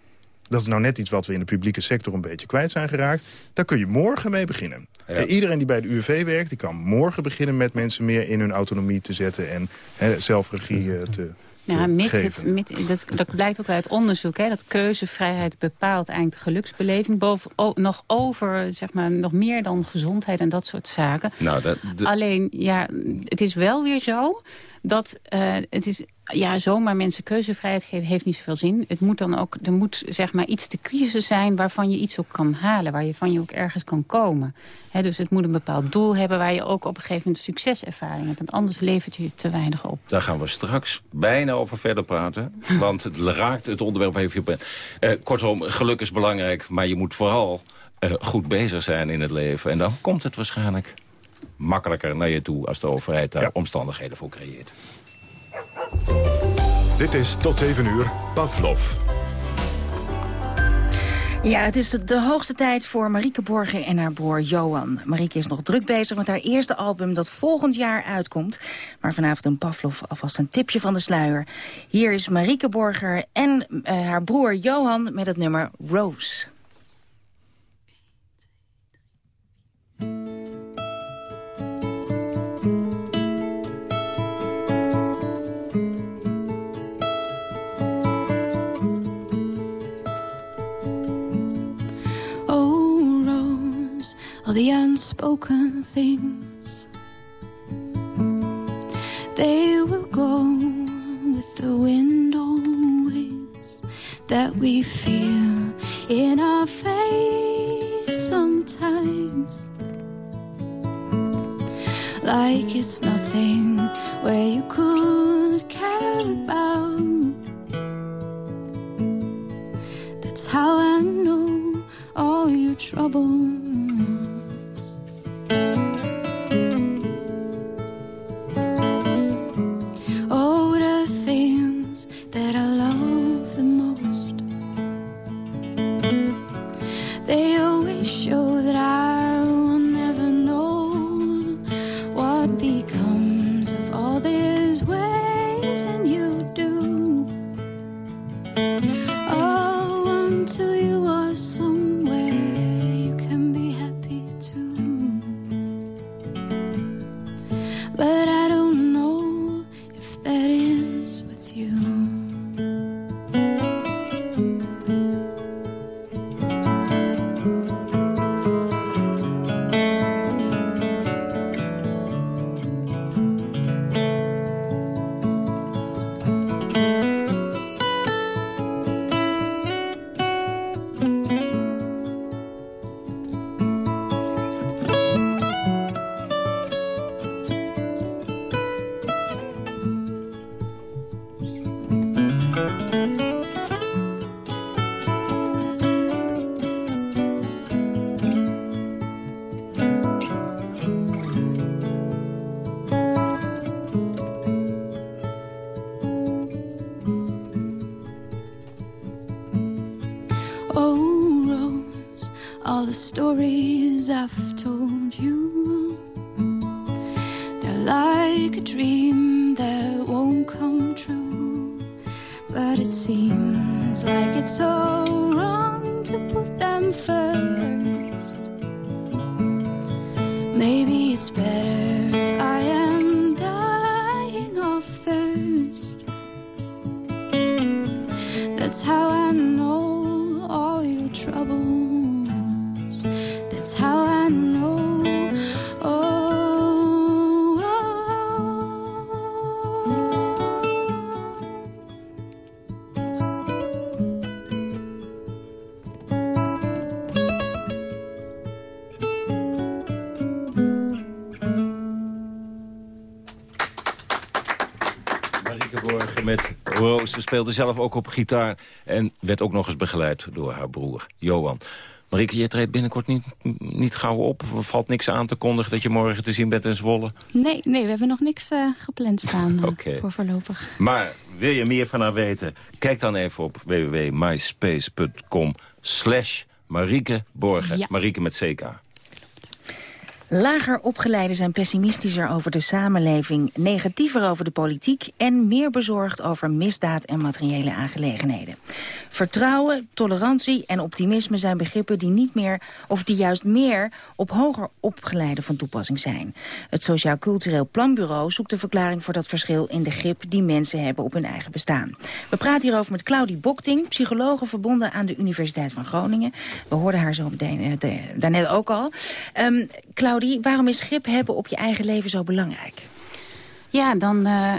dat is nou net iets wat we in de publieke sector een beetje kwijt zijn geraakt. Daar kun je morgen mee beginnen. Ja. iedereen die bij de UWV werkt, die kan morgen beginnen met mensen meer in hun autonomie te zetten en he, zelfregie uh, te, ja, met het, met, dat, dat blijkt ook uit onderzoek. Hè, dat keuzevrijheid bepaalt eigenlijk de geluksbeleving. Boven, o, nog over, zeg maar, nog meer dan gezondheid en dat soort zaken. Nou, dat, de... Alleen, ja, het is wel weer zo dat uh, het is ja, zomaar mensen keuzevrijheid geven heeft niet zoveel zin. Het moet dan ook, er moet zeg maar iets te kiezen zijn waarvan je iets ook kan halen. Waar je van je ook ergens kan komen. He, dus het moet een bepaald doel hebben waar je ook op een gegeven moment succeservaring hebt. Want anders levert je te weinig op. Daar gaan we straks bijna over verder praten. want het raakt het onderwerp even op. Uh, kortom, geluk is belangrijk, maar je moet vooral uh, goed bezig zijn in het leven. En dan komt het waarschijnlijk makkelijker naar je toe als de overheid daar ja. omstandigheden voor creëert. Dit is tot 7 uur Pavlov. Ja, het is de hoogste tijd voor Marieke Borger en haar broer Johan. Marieke is nog druk bezig met haar eerste album dat volgend jaar uitkomt. Maar vanavond een Pavlov alvast een tipje van de sluier. Hier is Marieke Borger en uh, haar broer Johan met het nummer Rose. All the unspoken things. They will go with the wind always that we feel in our face sometimes. Like it's nothing where you could care about. That's how I know all your trouble Maybe it's better if I am dying of thirst. That's how I'm. Speelde zelf ook op gitaar en werd ook nog eens begeleid door haar broer Johan. Marieke, je treedt binnenkort niet, niet gauw op. Er valt niks aan te kondigen dat je morgen te zien bent in Zwolle. Nee, nee we hebben nog niks uh, gepland staan uh, voor voorlopig. Maar wil je meer van haar weten? Kijk dan even op www.myspace.com slash Marieke Borgen. Ja. Marieke met CK. Lager opgeleiden zijn pessimistischer over de samenleving, negatiever over de politiek en meer bezorgd over misdaad en materiële aangelegenheden. Vertrouwen, tolerantie en optimisme zijn begrippen die niet meer, of die juist meer op hoger opgeleiden van toepassing zijn. Het Sociaal Cultureel Planbureau zoekt de verklaring voor dat verschil in de grip die mensen hebben op hun eigen bestaan. We praten hierover met Claudie Bokting, psychologe verbonden aan de Universiteit van Groningen. We hoorden haar zo meteen, uh, daarnet ook al. Um, Claudie, waarom is grip hebben op je eigen leven zo belangrijk? Ja, dan... Uh,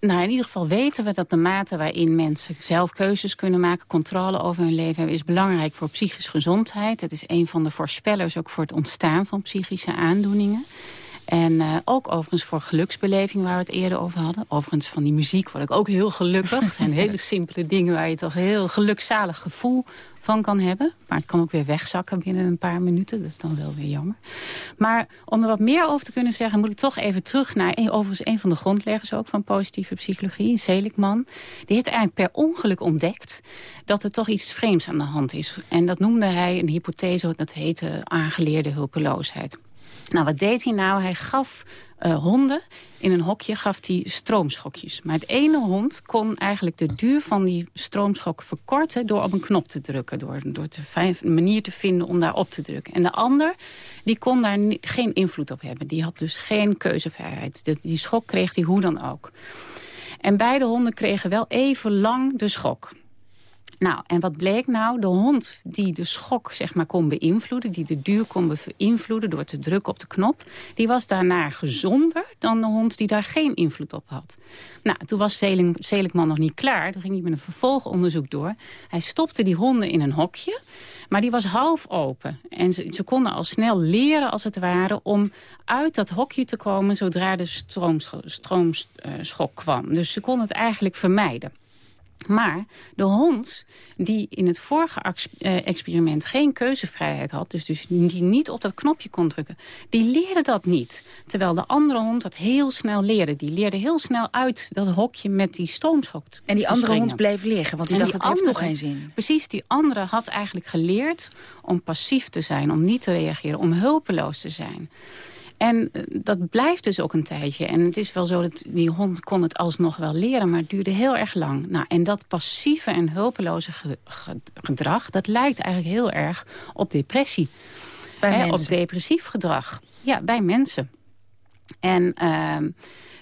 nou, in ieder geval weten we dat de mate waarin mensen zelf keuzes kunnen maken... controle over hun leven hebben, is belangrijk voor psychische gezondheid. Het is een van de voorspellers ook voor het ontstaan van psychische aandoeningen. En uh, ook overigens voor geluksbeleving waar we het eerder over hadden. Overigens van die muziek word ik ook heel gelukkig. Het zijn hele simpele dingen waar je toch een heel gelukzalig gevoel van kan hebben. Maar het kan ook weer wegzakken binnen een paar minuten. Dat is dan wel weer jammer. Maar om er wat meer over te kunnen zeggen... moet ik toch even terug naar een, overigens een van de grondleggers ook van positieve psychologie, Seligman. Die heeft eigenlijk per ongeluk ontdekt dat er toch iets vreemds aan de hand is. En dat noemde hij een hypothese, dat heette aangeleerde hulpeloosheid. Nou, wat deed hij nou? Hij gaf uh, honden in een hokje gaf hij stroomschokjes. Maar het ene hond kon eigenlijk de duur van die stroomschok verkorten... door op een knop te drukken, door, door een manier te vinden om daar op te drukken. En de ander die kon daar geen invloed op hebben. Die had dus geen keuzevrijheid. die schok kreeg hij hoe dan ook. En beide honden kregen wel even lang de schok. Nou, en wat bleek nou? De hond die de schok zeg maar, kon beïnvloeden... die de duur kon beïnvloeden door te drukken op de knop... die was daarna gezonder dan de hond die daar geen invloed op had. Nou, toen was Seligman nog niet klaar. Toen ging hij met een vervolgonderzoek door. Hij stopte die honden in een hokje, maar die was half open. En ze, ze konden al snel leren, als het ware... om uit dat hokje te komen zodra de stroomschok stroomschok kwam. Dus ze konden het eigenlijk vermijden. Maar de hond die in het vorige eh, experiment geen keuzevrijheid had... dus, dus die niet op dat knopje kon drukken, die leerde dat niet. Terwijl de andere hond dat heel snel leerde. Die leerde heel snel uit dat hokje met die stroomschok En die andere hond bleef liggen, want die dacht, dat heeft toch geen zin. Precies, die andere had eigenlijk geleerd om passief te zijn... om niet te reageren, om hulpeloos te zijn. En eh, dat blijft dus ook een tijdje. En het is wel zo dat die hond kon het alsnog wel leren, maar het duurde heel erg lang. Nou, en dat passieve en hulpeloze gedrag, dat lijkt eigenlijk heel erg op depressie. Bij Hè, op depressief gedrag. Ja, bij mensen. En... Uh,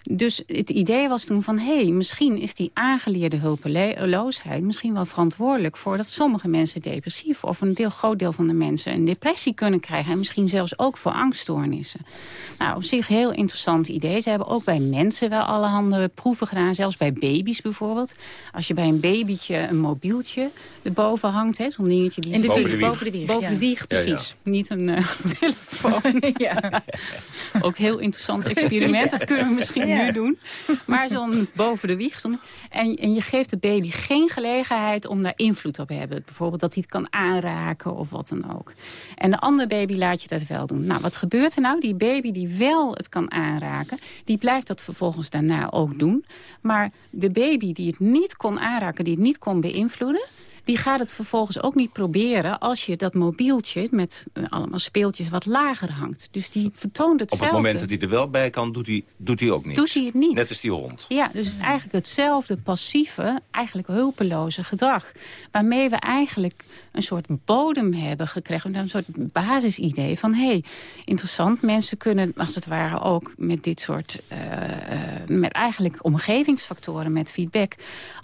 dus het idee was toen van, hé, hey, misschien is die aangeleerde hulpeloosheid misschien wel verantwoordelijk voor dat sommige mensen depressief of een deel, groot deel van de mensen een depressie kunnen krijgen en misschien zelfs ook voor angststoornissen. Nou, op zich een heel interessant idee. Ze hebben ook bij mensen wel allerhande proeven gedaan, zelfs bij baby's bijvoorbeeld. Als je bij een babytje een mobieltje erboven hangt, zo'n dingetje die... In de boven, wieg, boven de wieg. Boven de wieg, precies. Niet een uh, telefoon. ja. Ook heel interessant experiment, dat kunnen we misschien nu doen. Maar zo'n boven de wieg. En, en je geeft de baby geen gelegenheid om daar invloed op te hebben. Bijvoorbeeld dat hij het kan aanraken of wat dan ook. En de andere baby laat je dat wel doen. Nou, wat gebeurt er nou? Die baby die wel het kan aanraken, die blijft dat vervolgens daarna ook doen. Maar de baby die het niet kon aanraken, die het niet kon beïnvloeden die gaat het vervolgens ook niet proberen... als je dat mobieltje met uh, allemaal speeltjes wat lager hangt. Dus die vertoont hetzelfde. Op het moment dat hij er wel bij kan, doet hij, doet hij ook niet. Doet hij het niet. Net als die hond. Ja, dus het is eigenlijk hetzelfde passieve, eigenlijk hulpeloze gedrag. Waarmee we eigenlijk een soort bodem hebben gekregen. Een soort basisidee van, hé, hey, interessant. Mensen kunnen als het ware ook met dit soort... Uh, uh, met eigenlijk omgevingsfactoren, met feedback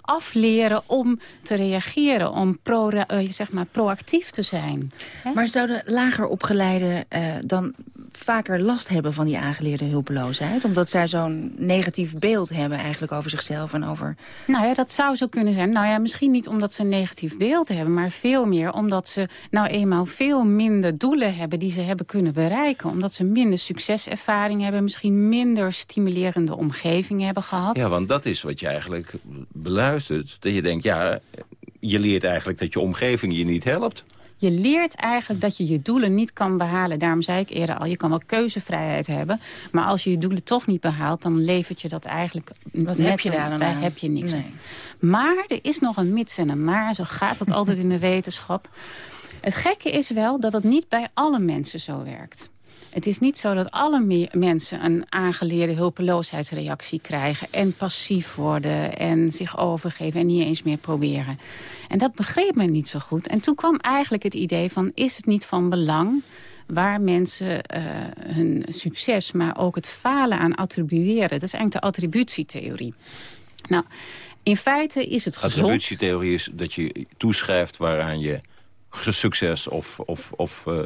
afleren om te reageren, om pro, uh, zeg maar proactief te zijn. Hè? Maar zouden lager opgeleiden uh, dan vaker last hebben van die aangeleerde hulpeloosheid? Omdat zij zo'n negatief beeld hebben eigenlijk over zichzelf en over... Nou ja, dat zou zo kunnen zijn. Nou ja, misschien niet omdat ze een negatief beeld hebben... maar veel meer omdat ze nou eenmaal veel minder doelen hebben... die ze hebben kunnen bereiken. Omdat ze minder succeservaring hebben... misschien minder stimulerende omgeving hebben gehad. Ja, want dat is wat je eigenlijk beluistert. Dat je denkt, ja, je leert eigenlijk dat je omgeving je niet helpt. Je leert eigenlijk dat je je doelen niet kan behalen. Daarom zei ik eerder al, je kan wel keuzevrijheid hebben. Maar als je je doelen toch niet behaalt, dan levert je dat eigenlijk... Wat heb je daar dan Daar heb je niks nee. Maar er is nog een mits en een maar. Zo gaat het altijd in de wetenschap. Het gekke is wel dat het niet bij alle mensen zo werkt. Het is niet zo dat alle mensen een aangeleerde hulpeloosheidsreactie krijgen... en passief worden en zich overgeven en niet eens meer proberen. En dat begreep men niet zo goed. En toen kwam eigenlijk het idee van, is het niet van belang waar mensen uh, hun succes, maar ook het falen aan attribueren. Dat is eigenlijk de attributietheorie. Nou, in feite is het gezond... Attributietheorie is dat je toeschrijft waaraan je succes of, of, of uh,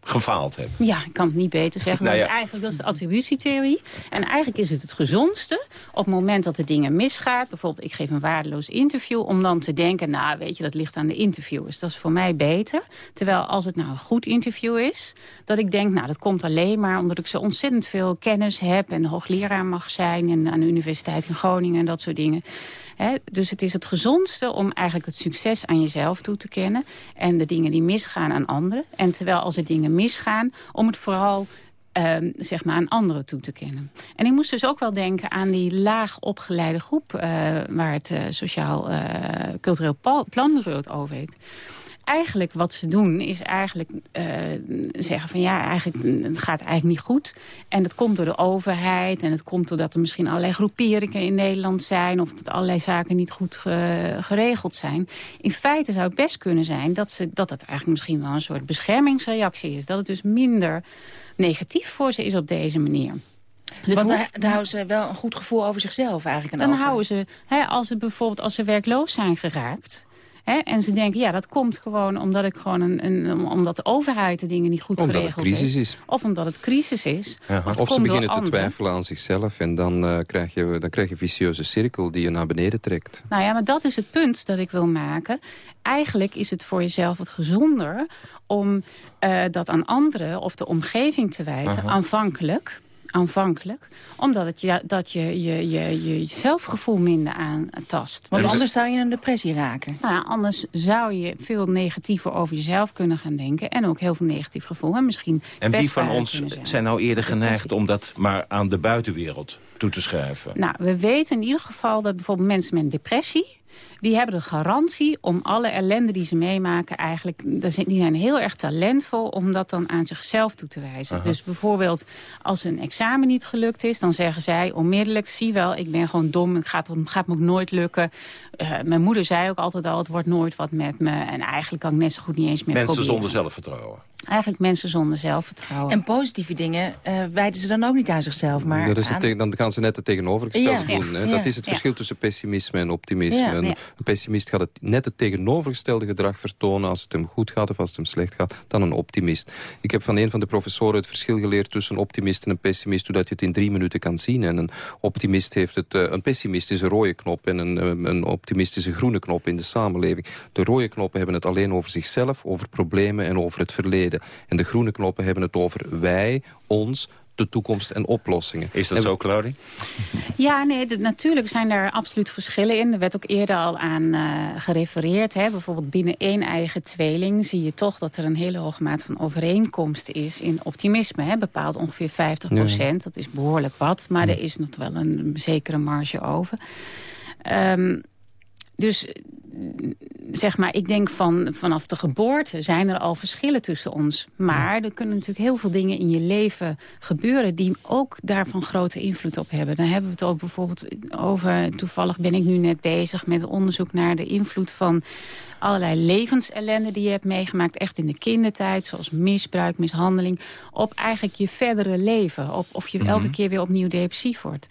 gefaald hebt. Ja, ik kan het niet beter zeggen. nou ja. dat, is eigenlijk, dat is de attributietheorie. En eigenlijk is het het gezondste op het moment dat er dingen misgaat. Bijvoorbeeld, ik geef een waardeloos interview. Om dan te denken, nou weet je, dat ligt aan de interviewers. Dat is voor mij beter. Terwijl als het nou een goed interview is. Dat ik denk, nou dat komt alleen maar omdat ik zo ontzettend veel kennis heb. En hoogleraar mag zijn. En aan de Universiteit in Groningen en dat soort dingen dus het is het gezondste om eigenlijk het succes aan jezelf toe te kennen. En de dingen die misgaan aan anderen. En terwijl als er dingen misgaan, om het vooral uh, zeg maar aan anderen toe te kennen. En ik moest dus ook wel denken aan die laag opgeleide groep... Uh, waar het uh, Sociaal Cultureel Planbureau het over heeft eigenlijk wat ze doen is eigenlijk uh, zeggen van ja, eigenlijk, het gaat eigenlijk niet goed. En dat komt door de overheid en het komt doordat er misschien allerlei groeperingen in Nederland zijn... of dat allerlei zaken niet goed ge geregeld zijn. In feite zou het best kunnen zijn dat, ze, dat het eigenlijk misschien wel een soort beschermingsreactie is. Dat het dus minder negatief voor ze is op deze manier. Dus Want daar, daar, houden ze wel een goed gevoel over zichzelf eigenlijk. Dan houden ze, hè, als ze bijvoorbeeld als ze werkloos zijn geraakt en ze denken, ja, dat komt gewoon omdat, ik gewoon een, een, omdat de overheid de dingen niet goed omdat geregeld heeft. Omdat het crisis is. Of omdat het crisis is. Of, of ze beginnen te twijfelen aan zichzelf. En dan, uh, krijg je, dan krijg je een vicieuze cirkel die je naar beneden trekt. Nou ja, maar dat is het punt dat ik wil maken. Eigenlijk is het voor jezelf wat gezonder om uh, dat aan anderen of de omgeving te wijten, Aha. aanvankelijk aanvankelijk. Omdat het ja, dat je, je, je, je zelfgevoel minder aantast. Want dus, anders zou je een depressie raken. Nou ja, anders zou je veel negatiever over jezelf kunnen gaan denken. En ook heel veel negatief gevoel. En, misschien en wie van ons zijn nou eerder geneigd om dat maar aan de buitenwereld toe te schrijven? Nou, we weten in ieder geval dat bijvoorbeeld mensen met depressie die hebben de garantie om alle ellende die ze meemaken eigenlijk... die zijn heel erg talentvol om dat dan aan zichzelf toe te wijzen. Aha. Dus bijvoorbeeld als een examen niet gelukt is... dan zeggen zij onmiddellijk, zie wel, ik ben gewoon dom... het gaat, gaat me ook nooit lukken. Uh, mijn moeder zei ook altijd al, het wordt nooit wat met me. En eigenlijk kan ik net zo goed niet eens meer Mensen proberen. zonder zelfvertrouwen. Eigenlijk mensen zonder zelfvertrouwen. En positieve dingen uh, wijten ze dan ook niet aan zichzelf. Maar ja, dus aan... dan gaan ze net het tegenovergestelde ja. doen. Hè? Ja. Dat is het verschil tussen pessimisme en optimisme. Een, een pessimist gaat het net het tegenovergestelde gedrag vertonen... als het hem goed gaat of als het hem slecht gaat, dan een optimist. Ik heb van een van de professoren het verschil geleerd... tussen een optimist en een pessimist... zodat je het in drie minuten kan zien. En een optimist heeft het... Uh, een pessimist is een rode knop... en een, uh, een optimist is een groene knop in de samenleving. De rode knoppen hebben het alleen over zichzelf, over problemen en over het verleden. En de groene knoppen hebben het over wij, ons, de toekomst en oplossingen. Is dat en, zo, Claudie? Ja, nee, de, natuurlijk zijn er absoluut verschillen in. Er werd ook eerder al aan uh, gerefereerd. Hè. Bijvoorbeeld binnen één eigen tweeling zie je toch dat er een hele hoge mate van overeenkomst is in optimisme. Hè. Bepaald ongeveer 50 procent. Ja. Dat is behoorlijk wat, maar ja. er is nog wel een zekere marge over. Um, dus zeg maar, ik denk van vanaf de geboorte zijn er al verschillen tussen ons. Maar er kunnen natuurlijk heel veel dingen in je leven gebeuren... die ook daarvan grote invloed op hebben. Dan hebben we het ook bijvoorbeeld over... toevallig ben ik nu net bezig met onderzoek naar de invloed van allerlei levensellende die je hebt meegemaakt. Echt in de kindertijd, zoals misbruik, mishandeling. Op eigenlijk je verdere leven. Op of je elke keer weer opnieuw depressief wordt.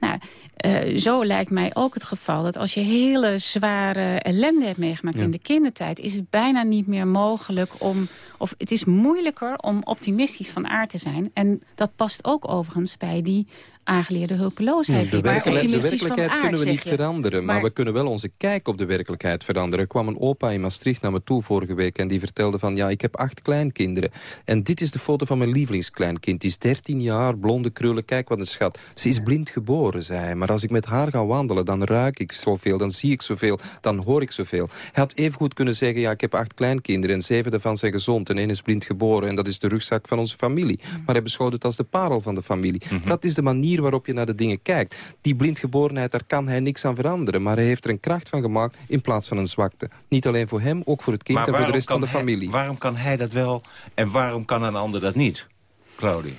Nou, uh, zo lijkt mij ook het geval dat als je hele zware ellende hebt meegemaakt in de kindertijd... is het bijna niet meer mogelijk om... of het is moeilijker om optimistisch van aard te zijn. En dat past ook overigens bij die aangeleerde hulpeloosheid. De, werkelijkheid, de werkelijkheid kunnen we niet veranderen, maar, we kunnen wel onze kijk op de werkelijkheid veranderen. Er kwam een opa in Maastricht naar me toe vorige week en die vertelde van ja, ik heb acht kleinkinderen. En dit is de foto van mijn lievelingskleinkind. Die is 13 jaar, blonde krullen, kijk wat een schat. Ze is blind geboren, zei hij, maar als ik met haar ga wandelen, dan ruik ik zoveel, dan zie ik zoveel, dan hoor ik zoveel. Hij had even goed kunnen zeggen, ja, ik heb acht kleinkinderen en zeven daarvan zijn gezond en één is blind geboren en dat is de rugzak van onze familie. Maar hij beschouwt het als de parel van de familie. Mhm. Dat is de manier waarop je naar de dingen kijkt. Die blindgeborenheid, daar kan hij niks aan veranderen. Maar hij heeft er een kracht van gemaakt in plaats van een zwakte. Niet alleen voor hem, ook voor het kind en voor de rest van de familie. waarom kan hij dat wel en waarom kan een ander dat niet? Claudie.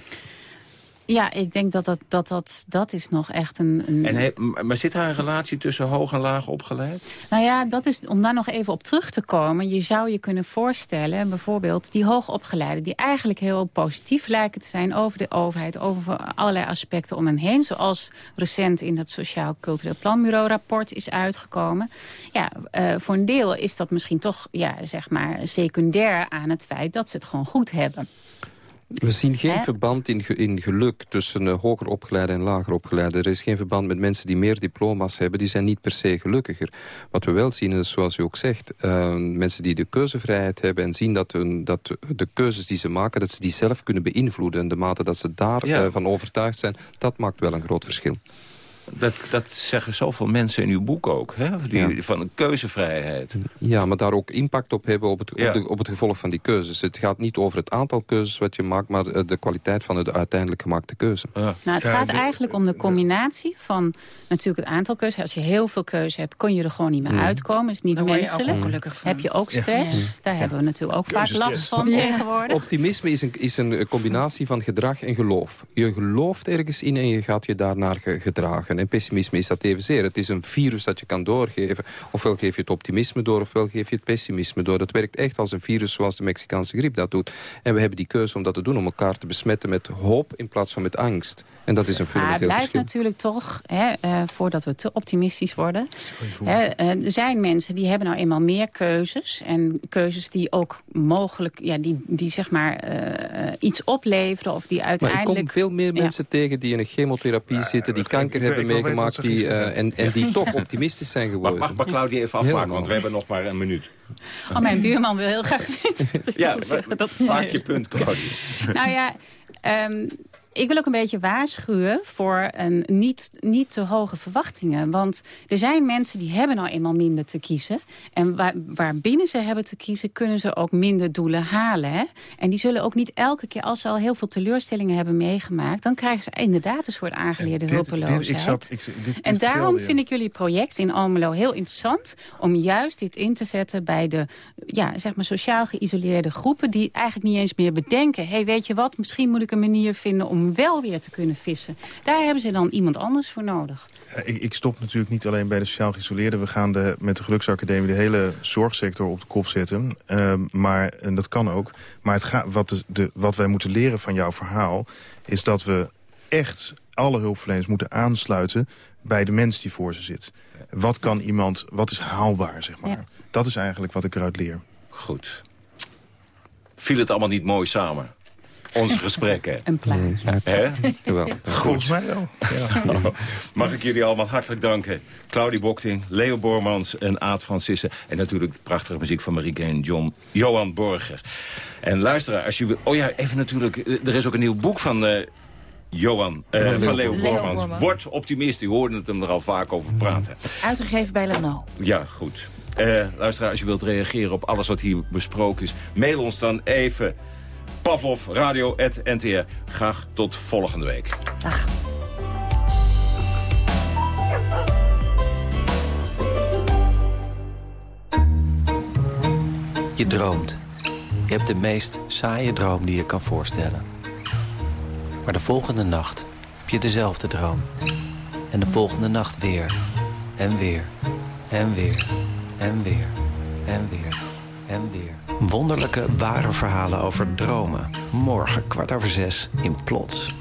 Ja, ik denk dat dat, dat, dat, dat is nog echt een... een... En maar zit daar een relatie tussen hoog en laag opgeleid? Nou ja, dat is, om daar nog even op terug te komen. Je zou je kunnen voorstellen, bijvoorbeeld die hoogopgeleiden... die eigenlijk heel positief lijken te zijn over de overheid... over allerlei aspecten om hen heen. Zoals recent in dat Sociaal Cultureel Planbureau rapport is uitgekomen. Ja, uh, voor een deel is dat misschien toch ja, zeg maar secundair aan het feit... dat ze het gewoon goed hebben. We zien geen verband in, in geluk tussen uh, hoger opgeleide en lager opgeleide. Er is geen verband met mensen die meer diploma's hebben. Die zijn niet per se gelukkiger. Wat we wel zien is, zoals u ook zegt... Uh, mensen die de keuzevrijheid hebben en zien dat, hun, dat de keuzes die ze maken... dat ze die zelf kunnen beïnvloeden. En de mate dat ze daarvan ja. uh, overtuigd zijn... dat maakt wel een groot verschil. Dat, dat zeggen zoveel mensen in uw boek ook, hè? Die, van een keuzevrijheid. Ja, maar daar ook impact op hebben op het, op, de, op, het gevolg van die keuzes. Het gaat niet over het aantal keuzes wat je maakt... maar de kwaliteit van de uiteindelijk gemaakte keuze. Nou, het gaat eigenlijk om de combinatie van natuurlijk het aantal keuzes. Als je heel veel keuze hebt, kun je er gewoon niet meer uitkomen. is niet menselijk. Heb je ook stress? Daar hebben we natuurlijk ook vaak last van tegenwoordig. Optimisme is een, is een combinatie van gedrag en geloof. Je gelooft ergens in en je gaat je daarnaar gedragen. En pessimisme is dat evenzeer. Het is een virus dat je kan doorgeven. Ofwel geef je het optimisme door, ofwel geef je het pessimisme door. Dat werkt echt als een virus zoals de Mexicaanse griep dat doet. En we hebben die keuze om dat te doen, om elkaar te besmetten met hoop in plaats van met angst. En dat is een fundamenteel verschil. het blijft natuurlijk toch, hè, uh, voordat we te optimistisch worden... Hè, uh, er zijn mensen die hebben nou eenmaal meer keuzes. En keuzes die ook mogelijk, ja, die, die zeg maar uh, iets opleveren... of die uiteindelijk... Maar ik kom veel meer mensen ja. tegen die in een chemotherapie zitten... die kanker hebben meegemaakt die, en, en die toch optimistisch zijn geworden. Mag, mag Claudia even afmaken, want we hebben nog maar een minuut. Oh, mijn buurman wil heel graag weten. ja, dat maak je punt, Claudia. nou ja... Um, ik wil ook een beetje waarschuwen voor een niet, niet te hoge verwachtingen. Want er zijn mensen die hebben nou eenmaal minder te kiezen. En waar, waarbinnen ze hebben te kiezen, kunnen ze ook minder doelen halen. Hè? En die zullen ook niet elke keer, als ze al heel veel teleurstellingen hebben meegemaakt... dan krijgen ze inderdaad een soort aangeleerde dit, hulpeloosheid. Dit, ik zat, ik, dit, en daarom vind ik jullie project in Almelo heel interessant... om juist dit in te zetten bij de ja, zeg maar sociaal geïsoleerde groepen... die eigenlijk niet eens meer bedenken... hey, weet je wat, misschien moet ik een manier vinden om wel weer te kunnen vissen. Daar hebben ze dan iemand anders voor nodig. Ik, ik, stop natuurlijk niet alleen bij de sociaal geïsoleerden. We gaan de, met de Geluksacademie de hele zorgsector op de kop zetten. Uh, maar, en dat kan ook. Maar het gaat, wat, de, de, wat wij moeten leren van jouw verhaal... is dat we echt alle hulpverleners moeten aansluiten... bij de mens die voor ze zit. Wat kan iemand, wat is haalbaar, zeg maar. Ja. Dat is eigenlijk wat ik eruit leer. Goed. Viel het allemaal niet mooi samen? Onze gesprekken. Een plaatje. He? Volgens mij wel. Ja. Mag ik jullie allemaal hartelijk danken. Claudie Bokting, Leo Bormans en Aad van Sissen. En natuurlijk de prachtige muziek van Marieke en John, Johan Borger. En luisteraar, als je wil... Oh ja, even natuurlijk, eh, er is ook een nieuw boek van... Uh, Johan, uh, van Leo. Bormans. Word optimist, u hoorde het hem er al vaak over praten. Uitgegeven bij Lano. Ja, goed. Uh, luisteraar, als je wilt reageren op alles wat hier besproken is... mail ons dan even Pavlov, radio.ntr. Graag tot volgende week. Dag. Je droomt. Je hebt de meest saaie droom die je kan voorstellen. Maar de volgende nacht heb je dezelfde droom. En de volgende nacht weer. En weer. En weer. En weer. En weer. En weer. Wonderlijke, ware verhalen over dromen. Morgen, kwart over zes, in Plots.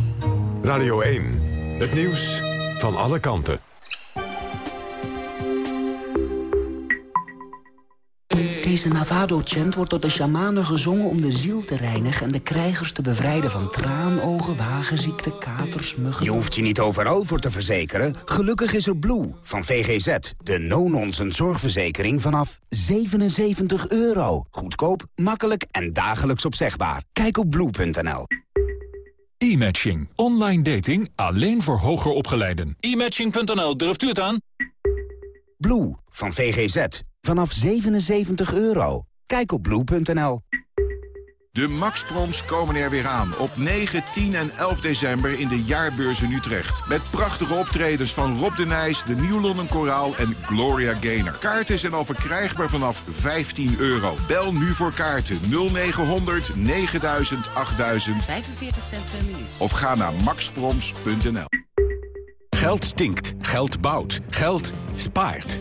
Radio 1. Het nieuws van alle kanten. Deze Navado-chant wordt door de shamanen gezongen om de ziel te reinigen... en de krijgers te bevrijden van traanogen, wagenziekte, katers, muggen... Je hoeft je niet overal voor te verzekeren. Gelukkig is er Blue van VGZ. De no-nonsense zorgverzekering vanaf 77 euro. Goedkoop, makkelijk en dagelijks opzegbaar. Kijk op blue.nl. E-matching. Online dating alleen voor hoger opgeleiden. E-matching.nl, durft u het aan? Blue van VGZ. Vanaf 77 euro. Kijk op blue.nl. De Max Proms komen er weer aan op 9, 10 en 11 december in de jaarbeurs in Utrecht. Met prachtige optredens van Rob de Nijs, de Nieuw London Koraal en Gloria Gaynor. Kaarten zijn al verkrijgbaar vanaf 15 euro. Bel nu voor kaarten 0900 9000 8000 45 cent per minuut. of ga naar maxproms.nl. Geld stinkt, geld bouwt, geld spaart.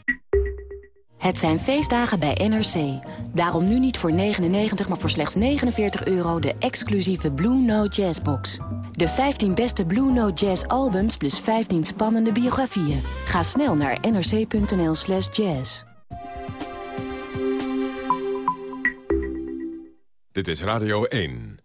Het zijn feestdagen bij NRC. Daarom nu niet voor 99, maar voor slechts 49 euro de exclusieve Blue Note Jazz box. De 15 beste Blue Note Jazz albums plus 15 spannende biografieën. Ga snel naar nrc.nl slash jazz. Dit is Radio 1.